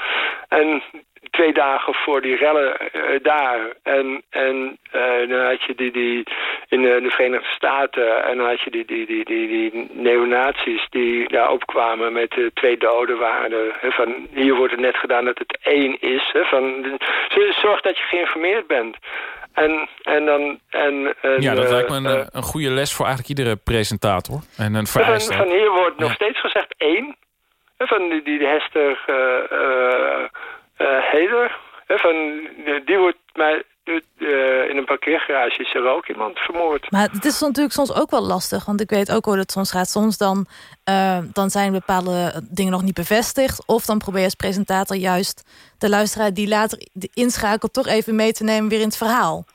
En twee dagen voor die rellen eh, daar. En, en eh, dan had je die, die in de, de Verenigde Staten... en dan had je die, die, die, die, die neonazies die daar opkwamen met eh, twee doden waren. er. Van, hier wordt het net gedaan dat het één is. Hè, van, zorg dat je geïnformeerd bent. En, en dan... En, en, Ja, dat lijkt me een, een goede les voor eigenlijk iedere presentator. En een van, vereiste. van hier wordt nog steeds gezegd één. Van die, die Hester eh, eh, eh, Heder. Van, die, wordt eh, in een parkeergarage is er ook iemand vermoord. Maar het is natuurlijk soms ook wel lastig. Want ik weet ook hoe het soms gaat. Soms dan, dan zijn bepaalde dingen nog niet bevestigd. Of dan probeer je als presentator juist de luisteraar die later inschakelt... toch even mee te nemen weer in het verhaal.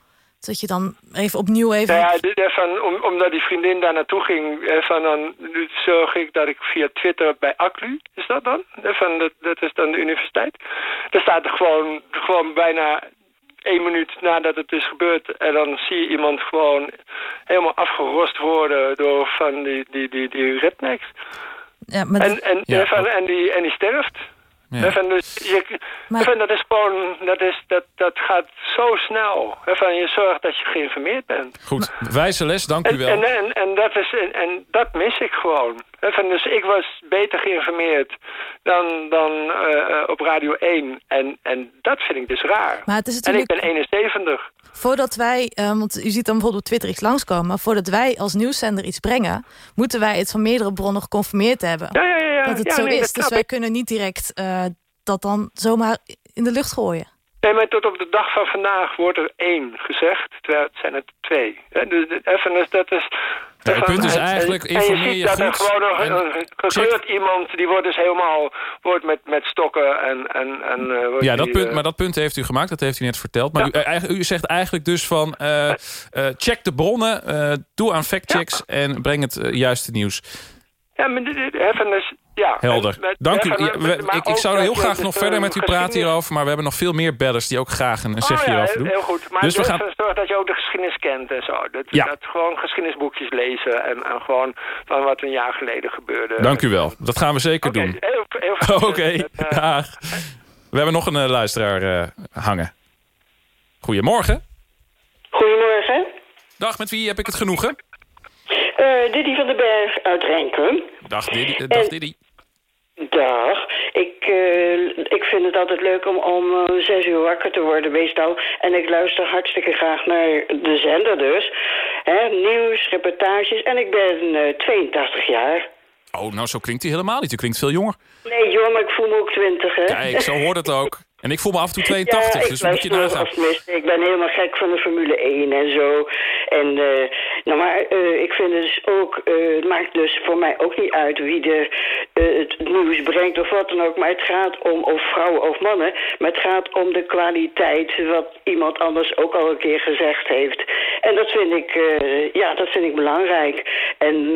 Zodat je dan even opnieuw even... Nou ja, dit- van, om, omdat die vriendin daar naartoe ging, van dan zorg ik dat ik via Twitter bij ACLU, is dat dan? Van, dat, dat is dan de universiteit. Daar staat er gewoon, gewoon bijna één minuut nadat het is gebeurd. En dan zie je iemand gewoon helemaal afgerost worden door van die, die, die, die rednecks. Ja, maar En, en, Ja. van, en, die, en die sterft. Ja. Van, dus je, Maar- van, dat is gewoon, dat, is, dat, dat gaat zo snel. Van, je zorgt dat je geïnformeerd bent. Goed, wijze les, dank u En, wel. en, en, en, dat is, en, en dat mis ik gewoon. Hè, Van, dus ik was beter geïnformeerd dan, dan eh, eh, op Radio 1. En, en dat vind ik dus raar. Maar het is en ik natuurlijk- ben 71. Voordat wij, eh, want u ziet dan bijvoorbeeld op Twitter iets langskomen... voordat wij als nieuwszender iets brengen... moeten wij het van meerdere bronnen geconfirmeerd hebben. Ja, ja, ja. Dat het zo nee, is. Dus wij ik. kunnen niet direct eh, dat dan zomaar in de lucht gooien. Nee, maar tot op de dag van vandaag wordt er één gezegd, terwijl het zijn er twee. Dus, even, dus dat is... Ja, het punt is en- eigenlijk, en informeer ziet je dat er goed gewoon en een gekleurd iemand, die wordt dus helemaal wordt met, met stokken en... en, en wordt Ja, dat die, punt, eh, maar dat punt heeft u gemaakt, dat heeft u net verteld. Maar u, eh, u zegt eigenlijk dus van... eh, eh, check de bronnen, doe aan factchecks... en breng het juiste nieuws. Ja, maar even dus, ja. Helder. Met- Dank u. even, Ja, we- maar ik, ik zou heel graag nog verder met u praten hierover... maar we hebben nog veel meer bellers die ook graag een, een zegje oh, ja, hierover doen. heel goed. Maar dus we dus gaan... zorg dat je ook de geschiedenis kent en zo. Dat, Ja. dat gewoon geschiedenisboekjes lezen en, en gewoon van wat een jaar geleden gebeurde. Dank u wel. Dat gaan we zeker doen. heel, heel goed. Oké, Eh, dag. We hebben nog een eh, luisteraar eh, hangen. Goedemorgen. Goedemorgen. Dag, met wie heb ik het genoegen? Eh Diddy van den Berg uit Renkum. Dag Diddy. eh, dag En- Diddy. Dag. Ik, eh, ik vind het altijd leuk om om eh, zes uur wakker te worden meestal. En ik luister hartstikke graag naar de zender dus. Hè, nieuws, reportages. En ik ben eh 82 jaar. Oh, nou zo klinkt hij helemaal niet. U klinkt veel jonger. Nee joh, maar ik voel me ook 20 hè. Kijk, zo hoort het ook. En ik voel me af en toe 82, ja, ik dus moet je nagaan. Ik ben helemaal gek van de Formule 1 en zo. En, eh, nou, maar eh, ik vind het dus ook, eh, het maakt dus voor mij ook niet uit wie de, eh, het nieuws brengt of wat dan ook. Maar het gaat om, of vrouwen of mannen, maar het gaat om de kwaliteit, wat iemand anders ook al een keer gezegd heeft. En dat vind ik, ja, dat vind ik belangrijk. En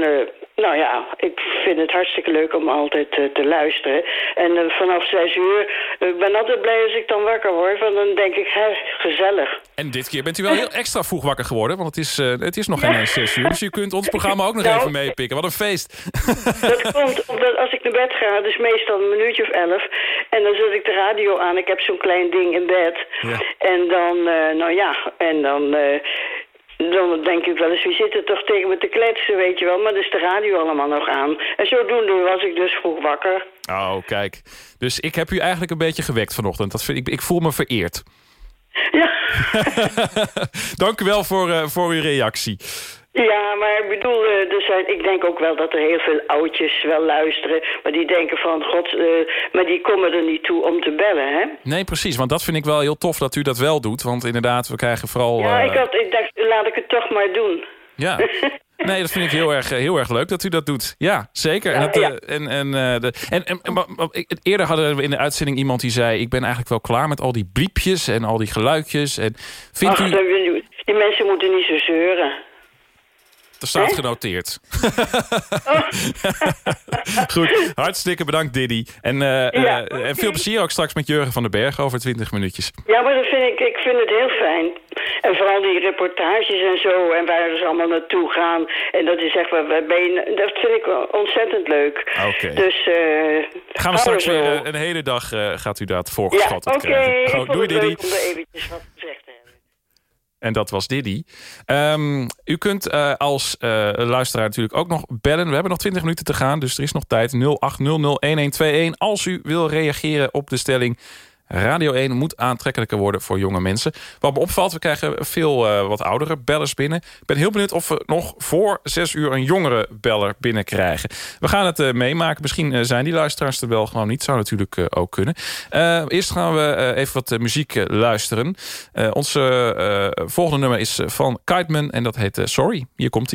nou ja, ik vind het hartstikke leuk om altijd te luisteren. En vanaf zes uur, ik ben altijd blij als ik dan wakker word, want dan denk ik, hè, gezellig. En dit keer bent u wel heel extra vroeg wakker geworden, want het is, eh, het is nog geen eens 6 uur. Dus u kunt ons programma ook nog Nou, even meepikken. Wat een feest. Dat komt omdat als ik naar bed ga, dus meestal een minuutje of elf, en dan zet ik de radio aan. Ik heb zo'n klein ding in bed. En dan, eh, nou ja, en dan... eh, dan denk ik wel eens, wie zit er toch tegen me te kletsen, weet je wel. Maar dan is de radio allemaal nog aan. En zodoende was ik dus vroeg wakker. Oh, kijk. Dus ik heb u eigenlijk een beetje gewekt vanochtend. Dat vind ik, ik voel me vereerd. Ja. Dank u wel voor, eh, voor uw reactie. Ja, maar ik bedoel, eh, er zijn, ik denk ook wel dat er heel veel oudjes wel luisteren. Maar die denken van, god, eh, maar die komen er niet toe om te bellen, hè? Nee, precies. Want dat vind ik wel heel tof dat u dat wel doet. Want inderdaad, we krijgen vooral... Ja, ik, had, ik dacht, laat ik het toch maar doen. Ja. Nee, dat vind ik heel erg, eh, heel erg leuk dat u dat doet. Ja, zeker. En, dat, eh, Ja. en, en, eh, de, en, en, en- eerder hadden we in de uitzending iemand die zei... ik ben eigenlijk wel klaar met al die bliepjes en al die geluidjes. En vindt Ach, u... die mensen moeten niet zo zeuren. Er staat genoteerd. Goed, hartstikke bedankt Diddy. En, eh, Ja, eh, en veel plezier ook straks met Jurgen van den Berg over 20 minuutjes. Ja, maar dat vind ik, ik vind het heel fijn. En vooral die reportages en zo, en waar ze allemaal naartoe gaan. En dat is echt, waar ben je- dat vind ik ontzettend leuk. Oké. Dus, eh Gaan we straks er weer een hele dag gaat u dat Ja, voorgeschoteld oké. krijgen. ik Oh, doei Diddy. om er eventjes wat te hebben. En dat was Diddy. Ehm, u kunt eh, als eh, luisteraar natuurlijk ook nog bellen. We hebben nog 20 minuten te gaan, dus er is nog tijd. 0800-1121 als u wil reageren op de stelling... Radio 1 moet aantrekkelijker worden voor jonge mensen. Wat me opvalt, we krijgen veel eh, wat oudere bellers binnen. Ik ben heel benieuwd of we nog voor 6 uur een jongere beller binnenkrijgen. We gaan het eh, meemaken. Misschien eh, zijn die luisteraars er wel gewoon niet. Zou natuurlijk ook kunnen. Eerst gaan we even wat muziek luisteren. Onze volgende nummer is van Kiteman en dat heet Sorry. Hier komt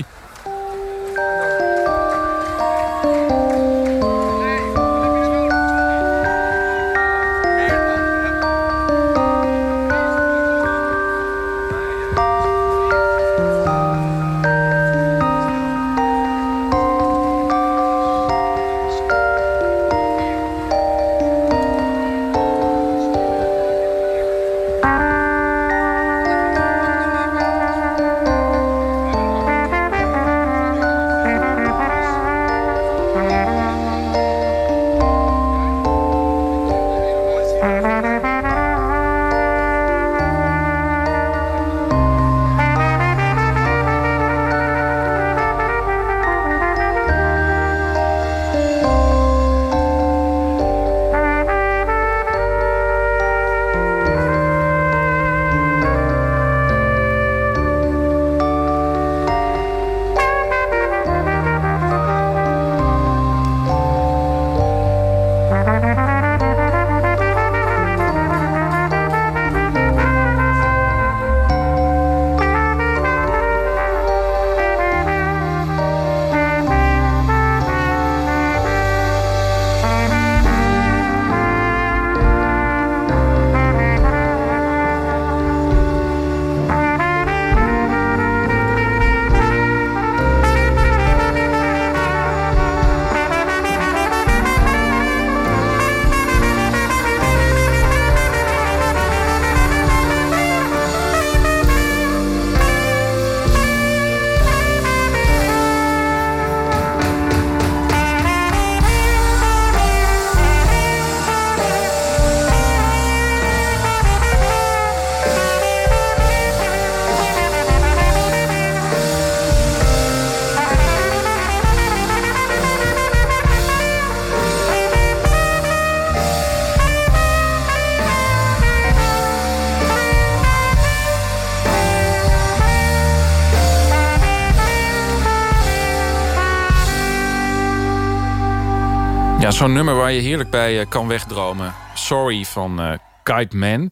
zo'n nummer waar je heerlijk bij eh, kan wegdromen. Sorry van eh Kite Man.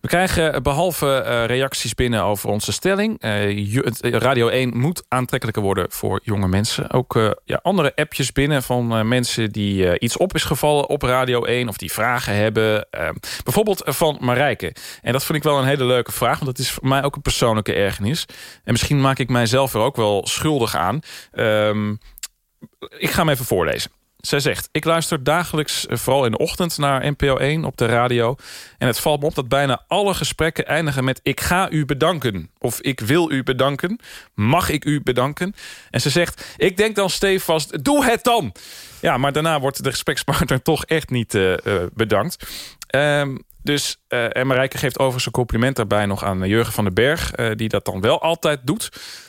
We krijgen eh, behalve eh, reacties binnen over onze stelling... Radio 1 moet aantrekkelijker worden voor jonge mensen. Ook ja, andere appjes binnen van mensen die iets op is gevallen op Radio 1... of die vragen hebben. Eh, bijvoorbeeld van Marijke. En dat vind ik wel een hele leuke vraag... want dat is voor mij ook een persoonlijke ergernis. En misschien maak ik mijzelf er ook wel schuldig aan. Ehm, ik ga hem even voorlezen. Zij zegt, ik luister dagelijks, eh, vooral in de ochtend... naar NPO 1 op de radio. En het valt me op dat bijna alle gesprekken eindigen met... ik ga u bedanken. Of ik wil u bedanken. Mag ik u bedanken? En ze zegt, ik denk dan stevast, doe het dan! Ja, maar daarna wordt de gesprekspartner toch echt niet eh, eh, bedankt. Ehm, dus, eh, en Marijke geeft overigens een compliment daarbij nog aan Jurgen van den Berg... die dat dan wel altijd doet.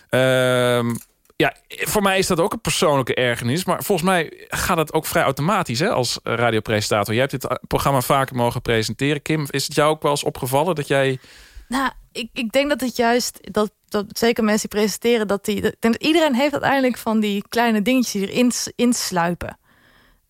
Ehm, ja, voor mij is dat ook een persoonlijke ergernis. Maar volgens mij gaat het ook vrij automatisch hè, als radiopresentator. Jij hebt dit programma vaker mogen presenteren. Kim, is het jou ook wel eens opgevallen dat jij... Nou, ik, ik denk dat het juist, dat, dat zeker mensen die presenteren, dat die, dat iedereen heeft uiteindelijk van die kleine dingetjes die erin insluipen.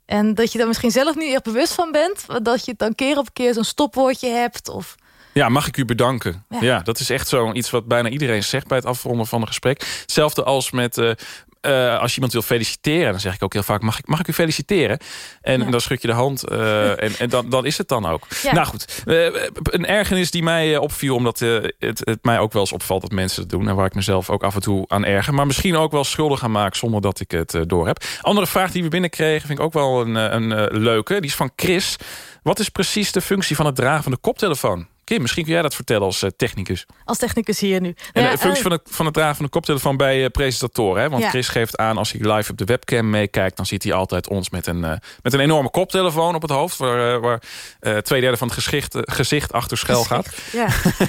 En dat je daar misschien zelf niet echt bewust van bent, dat je dan keer op keer zo'n stopwoordje hebt. Of, Ja, mag ik u bedanken? Ja, Ja. dat is echt zo iets wat bijna iedereen zegt bij het afronden van een gesprek. Hetzelfde als met... eh, eh, als je iemand wil feliciteren, dan zeg ik ook heel vaak... mag ik, mag ik u feliciteren? En dan schud je de hand eh, en, en dan, dan is het dan ook. Ja. Nou goed, een ergernis die mij opviel... omdat het, het mij ook wel eens opvalt dat mensen het doen... en waar ik mezelf ook af en toe aan erger... maar misschien ook wel schuldig aan maak zonder dat ik het door heb. Andere vraag die we binnenkregen vind ik ook wel een, een leuke. Die is van Chris. Wat is precies de functie van het dragen van de koptelefoon? Kim, misschien kun jij dat vertellen als eh, technicus. als technicus hier nu. En Nou ja, de functie eh, van, het, van het dragen van de koptelefoon bij eh, presentatoren. Hè? Want Ja. Chris geeft aan, als hij live op de webcam meekijkt... dan ziet hij altijd ons met een, eh, met een enorme koptelefoon op het hoofd... waar, eh, waar eh, twee derde van het gezicht, eh, gezicht achter schuil gaat. Ja.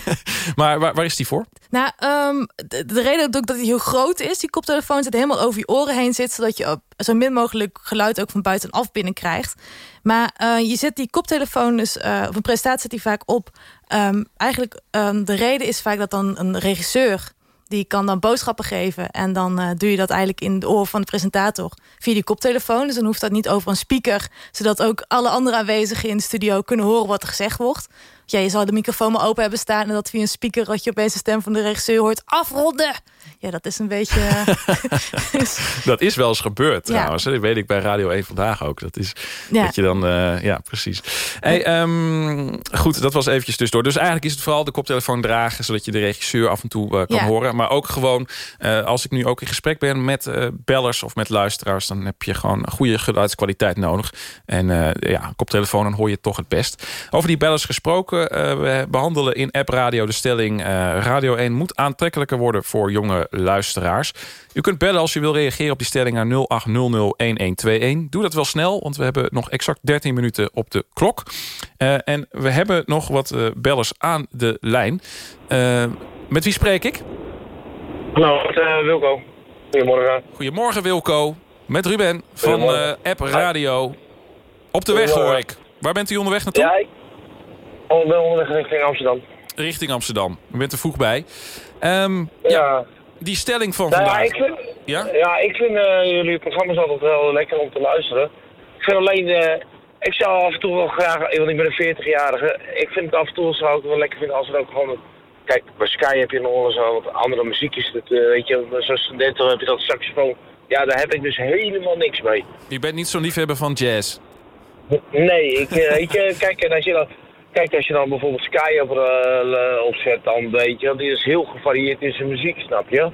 maar waar, waar is die voor? Nou, ehm, de, de reden dat hij heel groot is, die koptelefoon zit helemaal over je oren heen zit, zodat je op zo min mogelijk geluid ook van buitenaf binnenkrijgt. Maar eh, je zet die koptelefoon dus, eh, op een presentatie zet die vaak op. Ehm, eigenlijk, ehm, de reden is vaak dat dan een regisseur, die kan dan boodschappen geven. En dan eh, doe je dat eigenlijk in de oren van de presentator via die koptelefoon. Dus dan hoeft dat niet over een speaker, zodat ook alle andere aanwezigen in de studio kunnen horen wat er gezegd wordt. Ja, je zou de microfoon maar open hebben staan... en dat via een speaker dat je opeens de stem van de regisseur hoort... afronden! Ja, dat is een beetje... Dat is wel eens gebeurd Ja. trouwens. Dat weet ik bij Radio 1 vandaag ook. Dat is Ja. dat je dan... eh, ja, precies. Hey, ehm, goed, dat was eventjes tussendoor. Dus eigenlijk is het vooral de koptelefoon dragen... zodat je de regisseur af en toe eh, kan Ja. horen. Maar ook gewoon, eh, als ik nu ook in gesprek ben met eh, bellers of met luisteraars... dan heb je gewoon goede geluidskwaliteit nodig. En eh, ja, koptelefoon, dan hoor je toch het best. Over die bellers gesproken, eh, we behandelen in App Radio de stelling... eh, Radio 1 moet aantrekkelijker worden voor jonge luisteraars. U kunt bellen als u wil reageren op die stelling naar 0800-1121. Doe dat wel snel, want we hebben nog exact 13 minuten op de klok. Eh, en we hebben nog wat eh, bellers aan de lijn. Eh, met wie spreek ik? Hallo, Wilco. Goedemorgen. Goedemorgen Wilco. Met Ruben van eh. App Radio. Op de weg hoor ik. Waar bent u onderweg naartoe? Ja, ik oh, ben onderweg richting Amsterdam. Richting Amsterdam. U bent er vroeg bij. Ehm, Ja. Die stelling van Nou ja, vandaag. ik vind, Ja? ja, ik vind eh, jullie programma's altijd wel lekker om te luisteren. Ik vind alleen, eh, ik zou af en toe wel graag, want ik ben een 40-jarige, ik vind het af en toe zou ik wel lekker vinden als er ook gewoon, kijk, bij Sky heb je nog wel wel wat andere muziek is, het, eh, weet je, zoals studenten heb je dat saxofoon. Ja, daar heb ik dus helemaal niks mee. Je bent niet zo'n liefhebber van jazz. Nee, ik, eh, je, kijk, en als je dan, kijk, als je dan bijvoorbeeld Sky op, eh, opzet, dan weet je, die is heel gevarieerd in zijn muziek, snap je?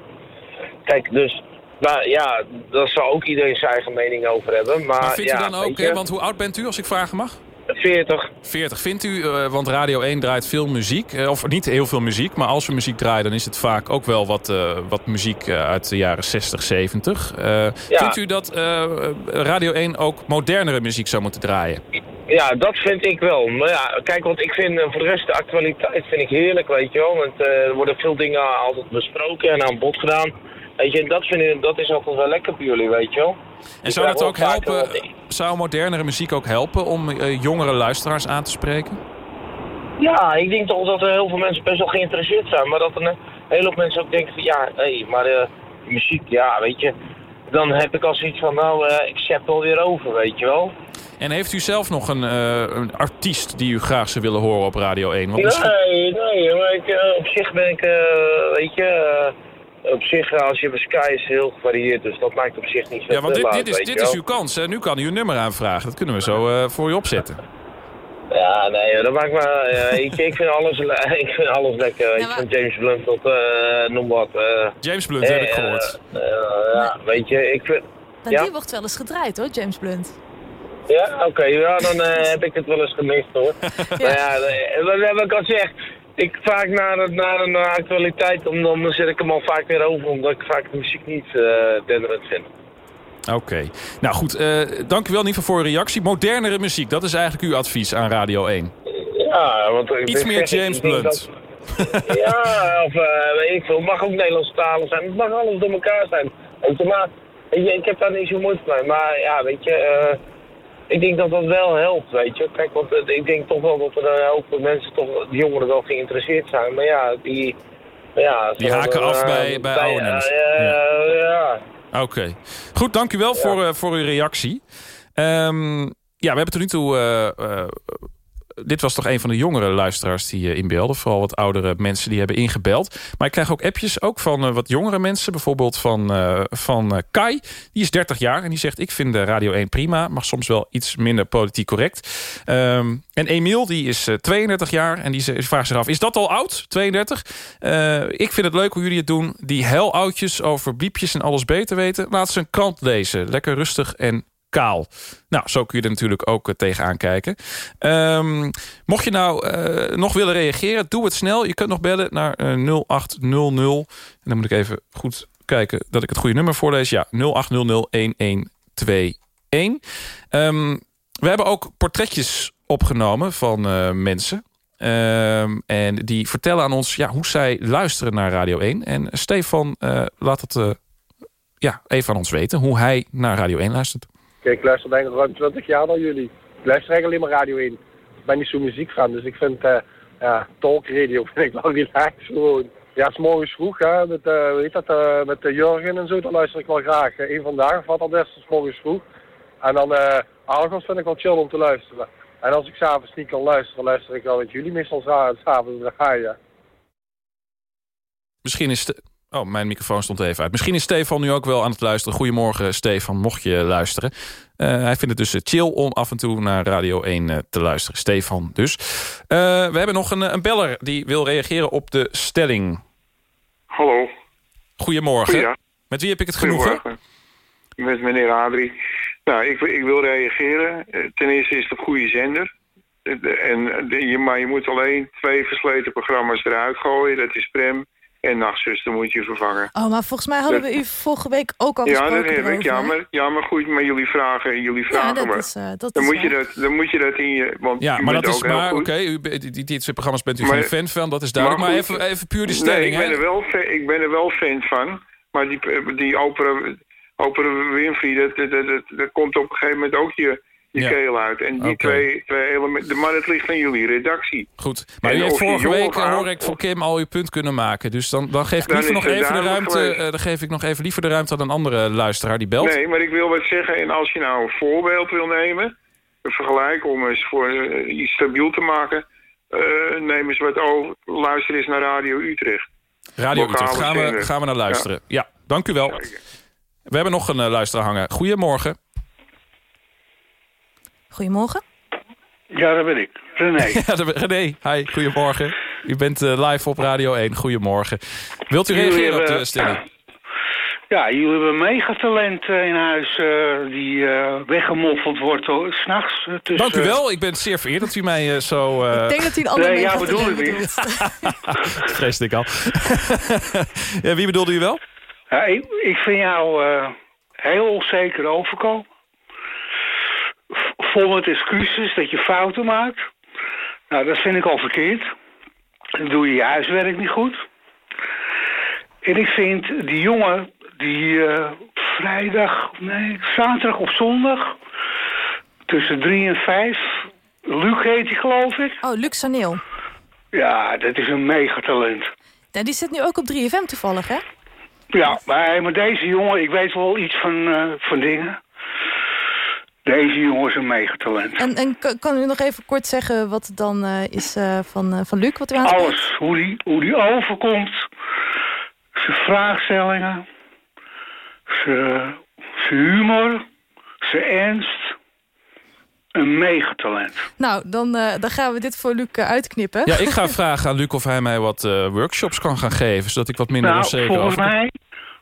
Kijk, dus, maar ja, daar zou ook iedereen zijn eigen mening over hebben. Maar, Maar vindt ja, u dan ook, hè, want hoe oud bent u als ik vragen mag? 40. 40. Vindt u, eh, want Radio 1 draait veel muziek, eh, of niet heel veel muziek, maar als we muziek draaien, dan is het vaak ook wel wat, eh, wat muziek eh, uit de jaren 60, 70. Eh, Vindt u dat eh, Radio 1 ook modernere muziek zou moeten draaien? Ja, dat vind ik wel. Maar ja, kijk, want ik vind eh, voor de rest de actualiteit vind ik heerlijk, weet je wel. Want eh, er worden veel dingen altijd besproken en aan bod gedaan. Weet je, en dat, vind ik, dat is altijd wel lekker bij jullie, weet je wel. En zou dat ook helpen, zou modernere muziek ook helpen om eh, jongere luisteraars aan te spreken? Ja, ik denk toch dat er heel veel mensen best wel geïnteresseerd zijn. Maar dat er een hele hoop mensen ook denken van ja, hé, maar eh, die muziek, ja, weet je. Dan heb ik al zoiets van, nou, eh, ik zet wel weer over, weet je wel. En heeft u zelf nog een, eh, een artiest die u graag zou willen horen op Radio 1? Want misschien... Nee, nee, maar ik, eh, op zich ben ik, weet je, op zich als je bij Sky is heel gevarieerd, dus dat maakt op zich niet zo Ja, want dit, dit, is, dit is uw kans. Hè? Nu kan u een nummer aanvragen. Dat kunnen we zo voor u opzetten. Ja, nee, dat maakt me, ja, ik, ik, vind alles, le- ik vind alles lekker, je, van James Blunt tot, eh, noem wat. eh. James Blunt heb ik Eh, gehoord. eh, ja, weet je, ik vind... Maar Ja? die wordt wel eens gedraaid hoor, James Blunt. Ja, oké, ja, dan eh, heb ik het wel eens gemist hoor. Nou ja, nee, wat heb ik al zeg, ik vaak naar, het- naar een actualiteit, om, dan zet ik hem al vaak weer over, omdat ik vaak de muziek niet eh denderend vind. Oké. Nou goed, eh, dank u wel in ieder geval voor uw reactie. Modernere muziek, dat is eigenlijk uw advies aan Radio 1. Ja, want... ik Iets meer James Blunt. dat- ja, of eh, weet ik veel, het mag ook Nederlandstalig zijn, het mag alles door elkaar zijn. Weet je, maar weet je, ik heb daar niet zo moeite mee, maar ja, weet je... eh, ik denk dat dat wel helpt, weet je. Kijk, want eh, ik denk toch wel dat er een hoop mensen, toch, de jongeren wel geïnteresseerd zijn. Maar ja, die... Ja, Die haken af eh, bij- bij oude ja. Ja, Oké. Goed, dank u wel voor, eh, voor uw reactie. Ehm, ja, we hebben tot nu toe... eh, eh, dit was toch een van de jongere luisteraars die uh, inbelden. Vooral wat oudere mensen die hebben ingebeld. Maar ik krijg ook appjes, ook van uh, wat jongere mensen. Bijvoorbeeld van, uh, van Kai. Die is 30 jaar en die zegt... ik vind Radio 1 prima, maar soms wel iets minder politiek correct. Um, en Emiel, die is 32 jaar en die vraagt zich af... is dat al oud, 32? ik vind het leuk hoe jullie het doen. Die heloudjes over bliepjes en alles beter weten. Laat ze een krant lezen. Lekker rustig en kaal. Nou, zo kun je er natuurlijk ook uh, tegenaan kijken. Um, mocht je nou uh, nog willen reageren, doe het snel. Je kunt nog bellen naar uh, 0800. En dan moet ik even goed kijken dat ik het goede nummer voorlees. Ja, 0800-1121. Um, we hebben ook portretjes opgenomen van mensen. Um, en die vertellen aan ons ja, hoe zij luisteren naar Radio 1. En Stefan laat het ja, even aan ons weten hoe hij naar Radio 1 luistert. Ik luister denk ik ruim 20 jaar naar jullie. Ik luister eigenlijk alleen maar Radio 1. Ik ben niet zo muziekfan, dus ik vind uh, ja, talkradio vind ik wel relaxed gewoon. Ja, s morgens vroeg, hè, met, uh, weet dat, uh, met uh, Jurgen en zo, dan luister ik wel graag. Eén vandaag, wat al best, s morgens vroeg. En dan uh, Argos vind ik wel chill om te luisteren. En als ik s'avonds niet kan luisteren, luister ik wel met jullie meestal s'avonds draaien. Misschien is de... Oh, mijn microfoon stond even uit. Misschien is Stefan nu ook wel aan het luisteren. Goedemorgen, Stefan, mocht je luisteren. Uh, hij vindt het dus chill om af en toe naar Radio 1 uh, te luisteren. Stefan dus. Uh, we hebben nog een, een, beller die wil reageren op de stelling. Hallo. Goedemorgen. Goeie. Met wie heb ik het genoegen? Met meneer Adrie. Nou, ik, ik wil reageren. Ten eerste is het een goede zender. En, maar je moet alleen twee versleten programma's eruit gooien. Dat is Prem en Nachtzuster moet je vervangen. Oh, maar volgens mij hadden dat... we u vorige week ook al ja, gesproken dat heb erover, ik. Ja maar, ja, maar goed, maar jullie vragen, jullie vragen ja, dat maar. Is, uh, dat dan, is moet je dat, dan moet je dat in je... Want ja, maar dat is maar, oké, okay, dit soort programma's bent u maar, geen fan van, dat is duidelijk. Maar, goed, maar even, even puur de stelling, nee, ik ben, er wel fan, ik ben er wel fan van. Maar die, die opera, opera Winfrey, dat, dat, dat, dat, dat komt op een gegeven moment ook je je ja. keel uit. En die okay. twee, twee elementen... Maar het ligt aan jullie redactie. Goed. Maar u heeft vorige week, uh, hoor ik, voor Kim al uw punt kunnen maken. Dus dan, dan geef ik liever nog even de ruimte... Uh, dan geef ik nog even liever de ruimte aan een andere luisteraar die belt. Nee, maar ik wil wat zeggen. En als je nou een voorbeeld wil nemen... een vergelijk om eens voor uh, iets stabiel te maken... neem eens wat over. Luister eens naar Radio Utrecht. Radio Utrecht. Gaan we, gaan we naar luisteren. Ja, ja dank u wel. We hebben nog een luisteraar hangen. Goedemorgen. Goedemorgen. Ja, daar ben ik. René. ja, René, hi, goedemorgen. U bent uh, live op Radio 1. Goedemorgen. Wilt u reageren hebben, op de stelling? Ja, jullie hebben een megatalent uh, in huis uh, die uh, weggemoffeld wordt s'nachts. Dank u wel. Ik ben zeer vereerd dat u mij zo... Ik denk dat hij een ander nee, ja, bedoel ik niet. Vreesde ik al. ja, wie bedoelde u wel? Ja, ik, ik vind jou heel onzeker overkomen vol met excuses dat je fouten maakt. Nou, dat vind ik al verkeerd. Dan doe je je huiswerk niet goed. En ik vind die jongen die uh, vrijdag, nee, zaterdag of zondag... tussen drie en vijf... Luc heet hij, geloof ik. Oh, Luc Saneel. Ja, dat is een megatalent. Ja, die zit nu ook op 3FM toevallig, hè? Ja, maar, maar deze jongen, ik weet wel iets van, eh, van dingen. Deze jongen is een megatalent. En, en kan- u nog even kort zeggen wat het dan eh, is eh, van, eh, van Luc, wat u aanspreekt? Alles, hoe die, hoe die overkomt. Zijn vraagstellingen. Zijn humor. Zijn ernst. Een megatalent. Nou, dan, eh, dan gaan we dit voor Luc uitknippen. Ja, ik ga vragen aan Luc of hij mij wat eh, workshops kan gaan geven... zodat ik wat minder nou, onzeker volgens over... mij...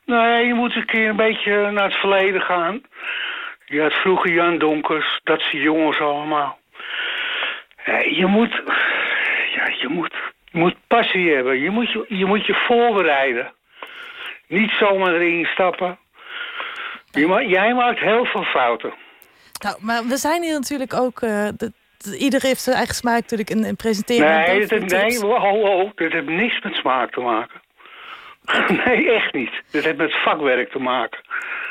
Nee, je moet een keer een beetje naar het verleden gaan. Je had vroeger Jan Donkers, dat zijn jongens allemaal. Je moet... Ja, je moet, je moet passie hebben. Je moet je, je moet je voorbereiden. Niet zomaar erin stappen. Je ma jij maakt heel veel fouten. Nou, maar we zijn hier natuurlijk ook... de, de- ieder heeft zijn eigen smaak natuurlijk in, in presenteren. en Nee, dat voor nee, ho, ho, heeft niks met smaak te maken. Nee, echt niet. Dit heeft met vakwerk te maken.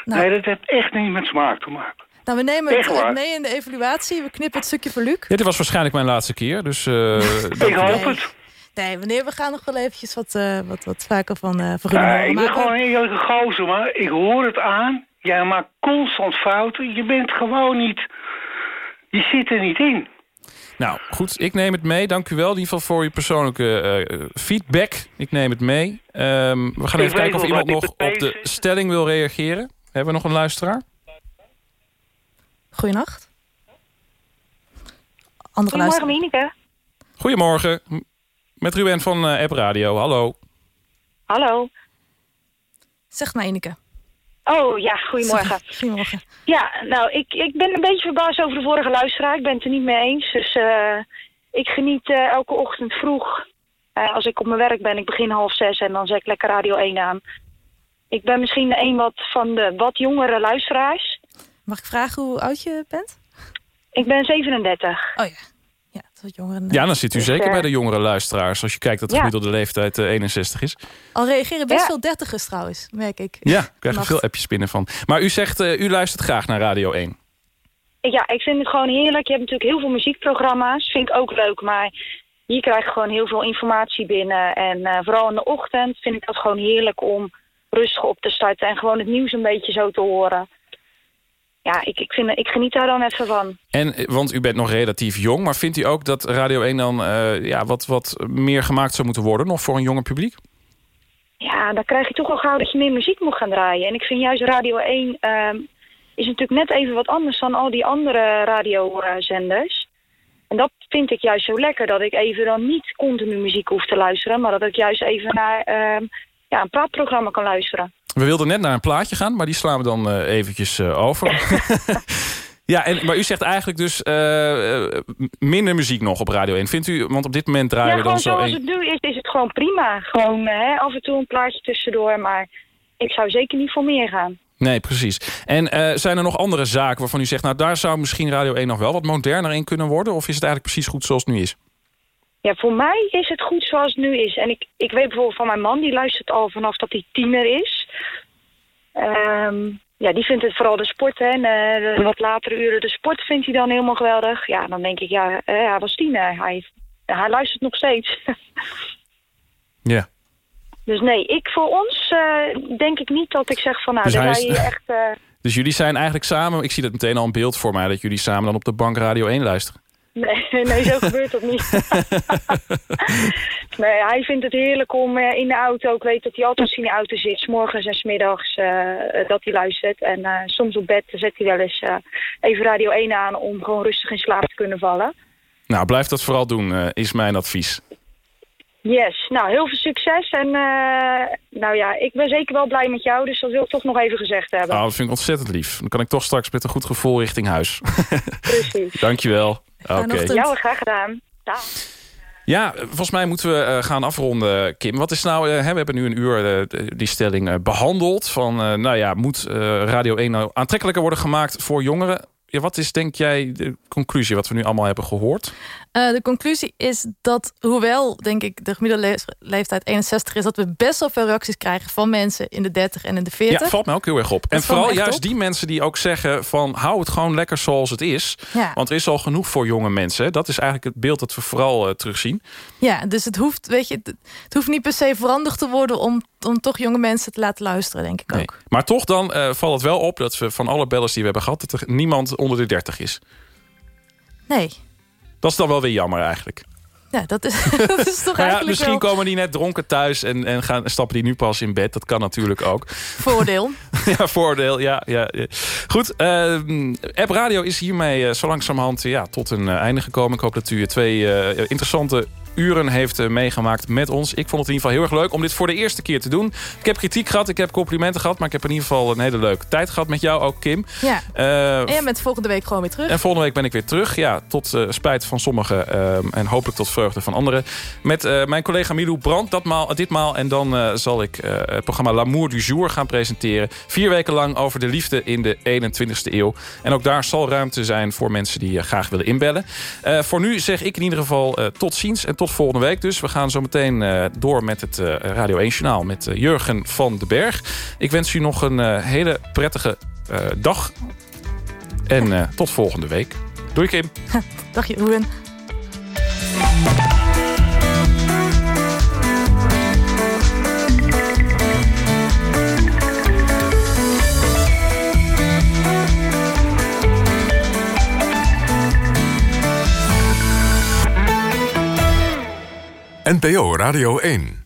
Nou. Nee, dat heeft echt niet met smaak te maken. Nou, we nemen het Echt waar. mee in de evaluatie. We knippen het stukje voor Luc. Ja, dit was waarschijnlijk mijn laatste keer, dus... eh, dank u wel. het. Nee, meneer, we gaan nog wel eventjes wat, eh, wat, wat vaker van, eh van Ruben Nee, ik ben gewoon een eerlijke gozer, maar ik hoor het aan. Jij maakt constant fouten. Je bent gewoon niet... Je zit er niet in. Nou, goed, ik neem het mee. Dank u wel in ieder geval voor uw persoonlijke eh, feedback. Ik neem het mee. Ehm, we gaan Ik even kijken of iemand nog ik op de stelling wil reageren. Hebben we nog een luisteraar? Goeienacht. Andere Goedemorgen, luisteraar. Mineke. Goedemorgen, met Ruben van eh, App Radio. Hallo. Hallo. Zeg maar, Ineke. Oh ja, goedemorgen. Goedemorgen. Ja, nou, ik, ik ben een beetje verbaasd over de vorige luisteraar. Ik ben het er niet mee eens. Dus eh, ik geniet eh, elke ochtend vroeg. eh, als ik op mijn werk ben, ik begin half zes en dan zet ik lekker Radio 1 aan. Ik ben misschien een wat van de wat jongere luisteraars. Mag ik vragen hoe oud je bent? Ik ben 37. Oh ja. Ja, dat is wat jonger. Ja, dan zit u Dus, zeker eh, bij de jongere luisteraars... als je kijkt dat de Ja. gemiddelde leeftijd eh, 61 is. Al reageren best Ja. veel dertigers trouwens, merk ik. Ja, ik krijg er veel appjes binnen van. Maar u zegt, eh, u luistert graag naar Radio 1. Ja, ik vind het gewoon heerlijk. Je hebt natuurlijk heel veel muziekprogramma's. Vind ik ook leuk, maar hier krijg je gewoon heel veel informatie binnen. En eh, vooral in de ochtend vind ik dat gewoon heerlijk om rustig op te starten... en gewoon het nieuws een beetje zo te horen. Ja, ik, ik, vind, ik geniet daar dan even van. En, want u bent nog relatief jong, maar vindt u ook dat Radio 1 dan eh, ja, wat, wat meer gemaakt zou moeten worden... nog voor een jonger publiek? Ja, dan krijg je toch al gauw dat je meer muziek moet gaan draaien. En ik vind juist Radio 1 ehm, is natuurlijk net even wat anders dan al die andere radiozenders. En dat vind ik juist zo lekker, dat ik even dan niet continu muziek hoef te luisteren... maar dat ik juist even naar ehm, ja, een praatprogramma kan luisteren. We wilden net naar een plaatje gaan, maar die slaan we dan eh, eventjes eh, over. ja, en, maar u zegt eigenlijk dus eh, minder muziek nog op Radio 1. Vindt u, want op dit moment draaien ja, we dan zo zoals één... het nu is, is het gewoon prima. Gewoon hè, af en toe een plaatje tussendoor, maar ik zou zeker niet voor meer gaan. Nee, precies. En zijn er nog andere zaken waarvan u zegt... nou, daar zou misschien Radio 1 nog wel wat moderner in kunnen worden? Of is het eigenlijk precies goed zoals het nu is? Ja, voor mij is het goed zoals het nu is. En ik, ik weet bijvoorbeeld van mijn man, die luistert al vanaf dat hij tiener is. Ehm, ja, die vindt het vooral de sport, hè. En, eh, de wat latere uren de sport vindt hij dan helemaal geweldig. Ja, dan denk ik, ja, eh, hij was tiener. Hij, hij luistert nog steeds. Ja. dus nee, ik voor ons eh, denk ik niet dat ik zeg van, nou, Dus ga is- je echt... Dus jullie zijn eigenlijk samen... ik zie dat meteen al een beeld voor mij... dat jullie samen dan op de bank Radio 1 luisteren. Nee, nee, zo gebeurt dat niet. nee, hij vindt het heerlijk om eh, in de auto, ik weet dat hij altijd in de auto zit, 's morgens en 's middags, eh, dat hij luistert. En eh, soms op bed zet hij wel eens even Radio 1 aan om gewoon rustig in slaap te kunnen vallen. Nou, blijf dat vooral doen, is mijn advies. Yes, nou heel veel succes en nou ja, ik ben zeker wel blij met jou, dus dat wil ik toch nog even gezegd hebben. Nou, dat vind ik ontzettend lief. Dan kan ik toch straks met een goed gevoel richting huis. Precies. Dankjewel. Oké. Ja, hoor, graag gedaan. Dag. Ja, volgens mij moeten we eh, gaan afronden, Kim. Wat is nou, eh, hè, we hebben nu een uur eh, die stelling eh, behandeld. Van, eh, nou ja, moet eh, Radio 1 nou aantrekkelijker worden gemaakt voor jongeren? Ja, wat is, denk jij, de conclusie wat we nu allemaal hebben gehoord? Eh, de conclusie is dat, hoewel denk ik de gemiddelde le- leeftijd 61 is... dat we best wel veel reacties krijgen van mensen in de 30 en in de 40. Ja, valt mij ook heel erg op. en me vooral juist op. die mensen die ook zeggen van... hou het gewoon lekker zoals het is. Ja. Want er is al genoeg voor jonge mensen. Dat is eigenlijk het beeld dat we vooral eh, terugzien. Ja, dus het hoeft, weet je, het, het hoeft niet per se veranderd te worden... om, om toch jonge mensen te laten luisteren, denk ik Nee. ook. Maar toch dan eh, valt het wel op dat we van alle bellers die we hebben gehad... dat er niemand onder de 30 is. Nee, Dat is dan wel weer jammer eigenlijk. ja, dat, is, dat is toch Nou ja, eigenlijk misschien wel komen die net dronken thuis en, en gaan, stappen die nu pas in bed. Dat kan natuurlijk ook. voordeel. ja, voordeel. Ja, ja. Goed, ehm, App Radio is hiermee eh, zo langzamerhand ja, tot een eh, einde gekomen. Ik hoop dat u twee interessante uren heeft eh, meegemaakt met ons. Ik vond het in ieder geval heel erg leuk om dit voor de eerste keer te doen. Ik heb kritiek gehad, ik heb complimenten gehad... maar ik heb in ieder geval een hele leuke tijd gehad met jou ook, Kim. Ja. Eh, en jij bent volgende week gewoon weer terug. en volgende week ben ik weer terug. Ja, tot eh, spijt van sommigen ehm, en hopelijk tot vreugde van anderen. Met mijn collega Milou Brandt datmaal, ditmaal. En dan zal ik het programma L'amour du jour gaan presenteren. Vier weken lang over de liefde in de 21ste eeuw. En ook daar zal ruimte zijn voor mensen die graag willen inbellen. Voor nu zeg ik in ieder geval tot ziens en tot volgende week. Dus we gaan zo meteen eh, door met het eh, Radio 1 Journaal met eh, Jurgen van den Berg. Ik wens u nog een hele prettige dag. En tot volgende week. Doei Kim. Dag Jeroen. NPO Radio 1.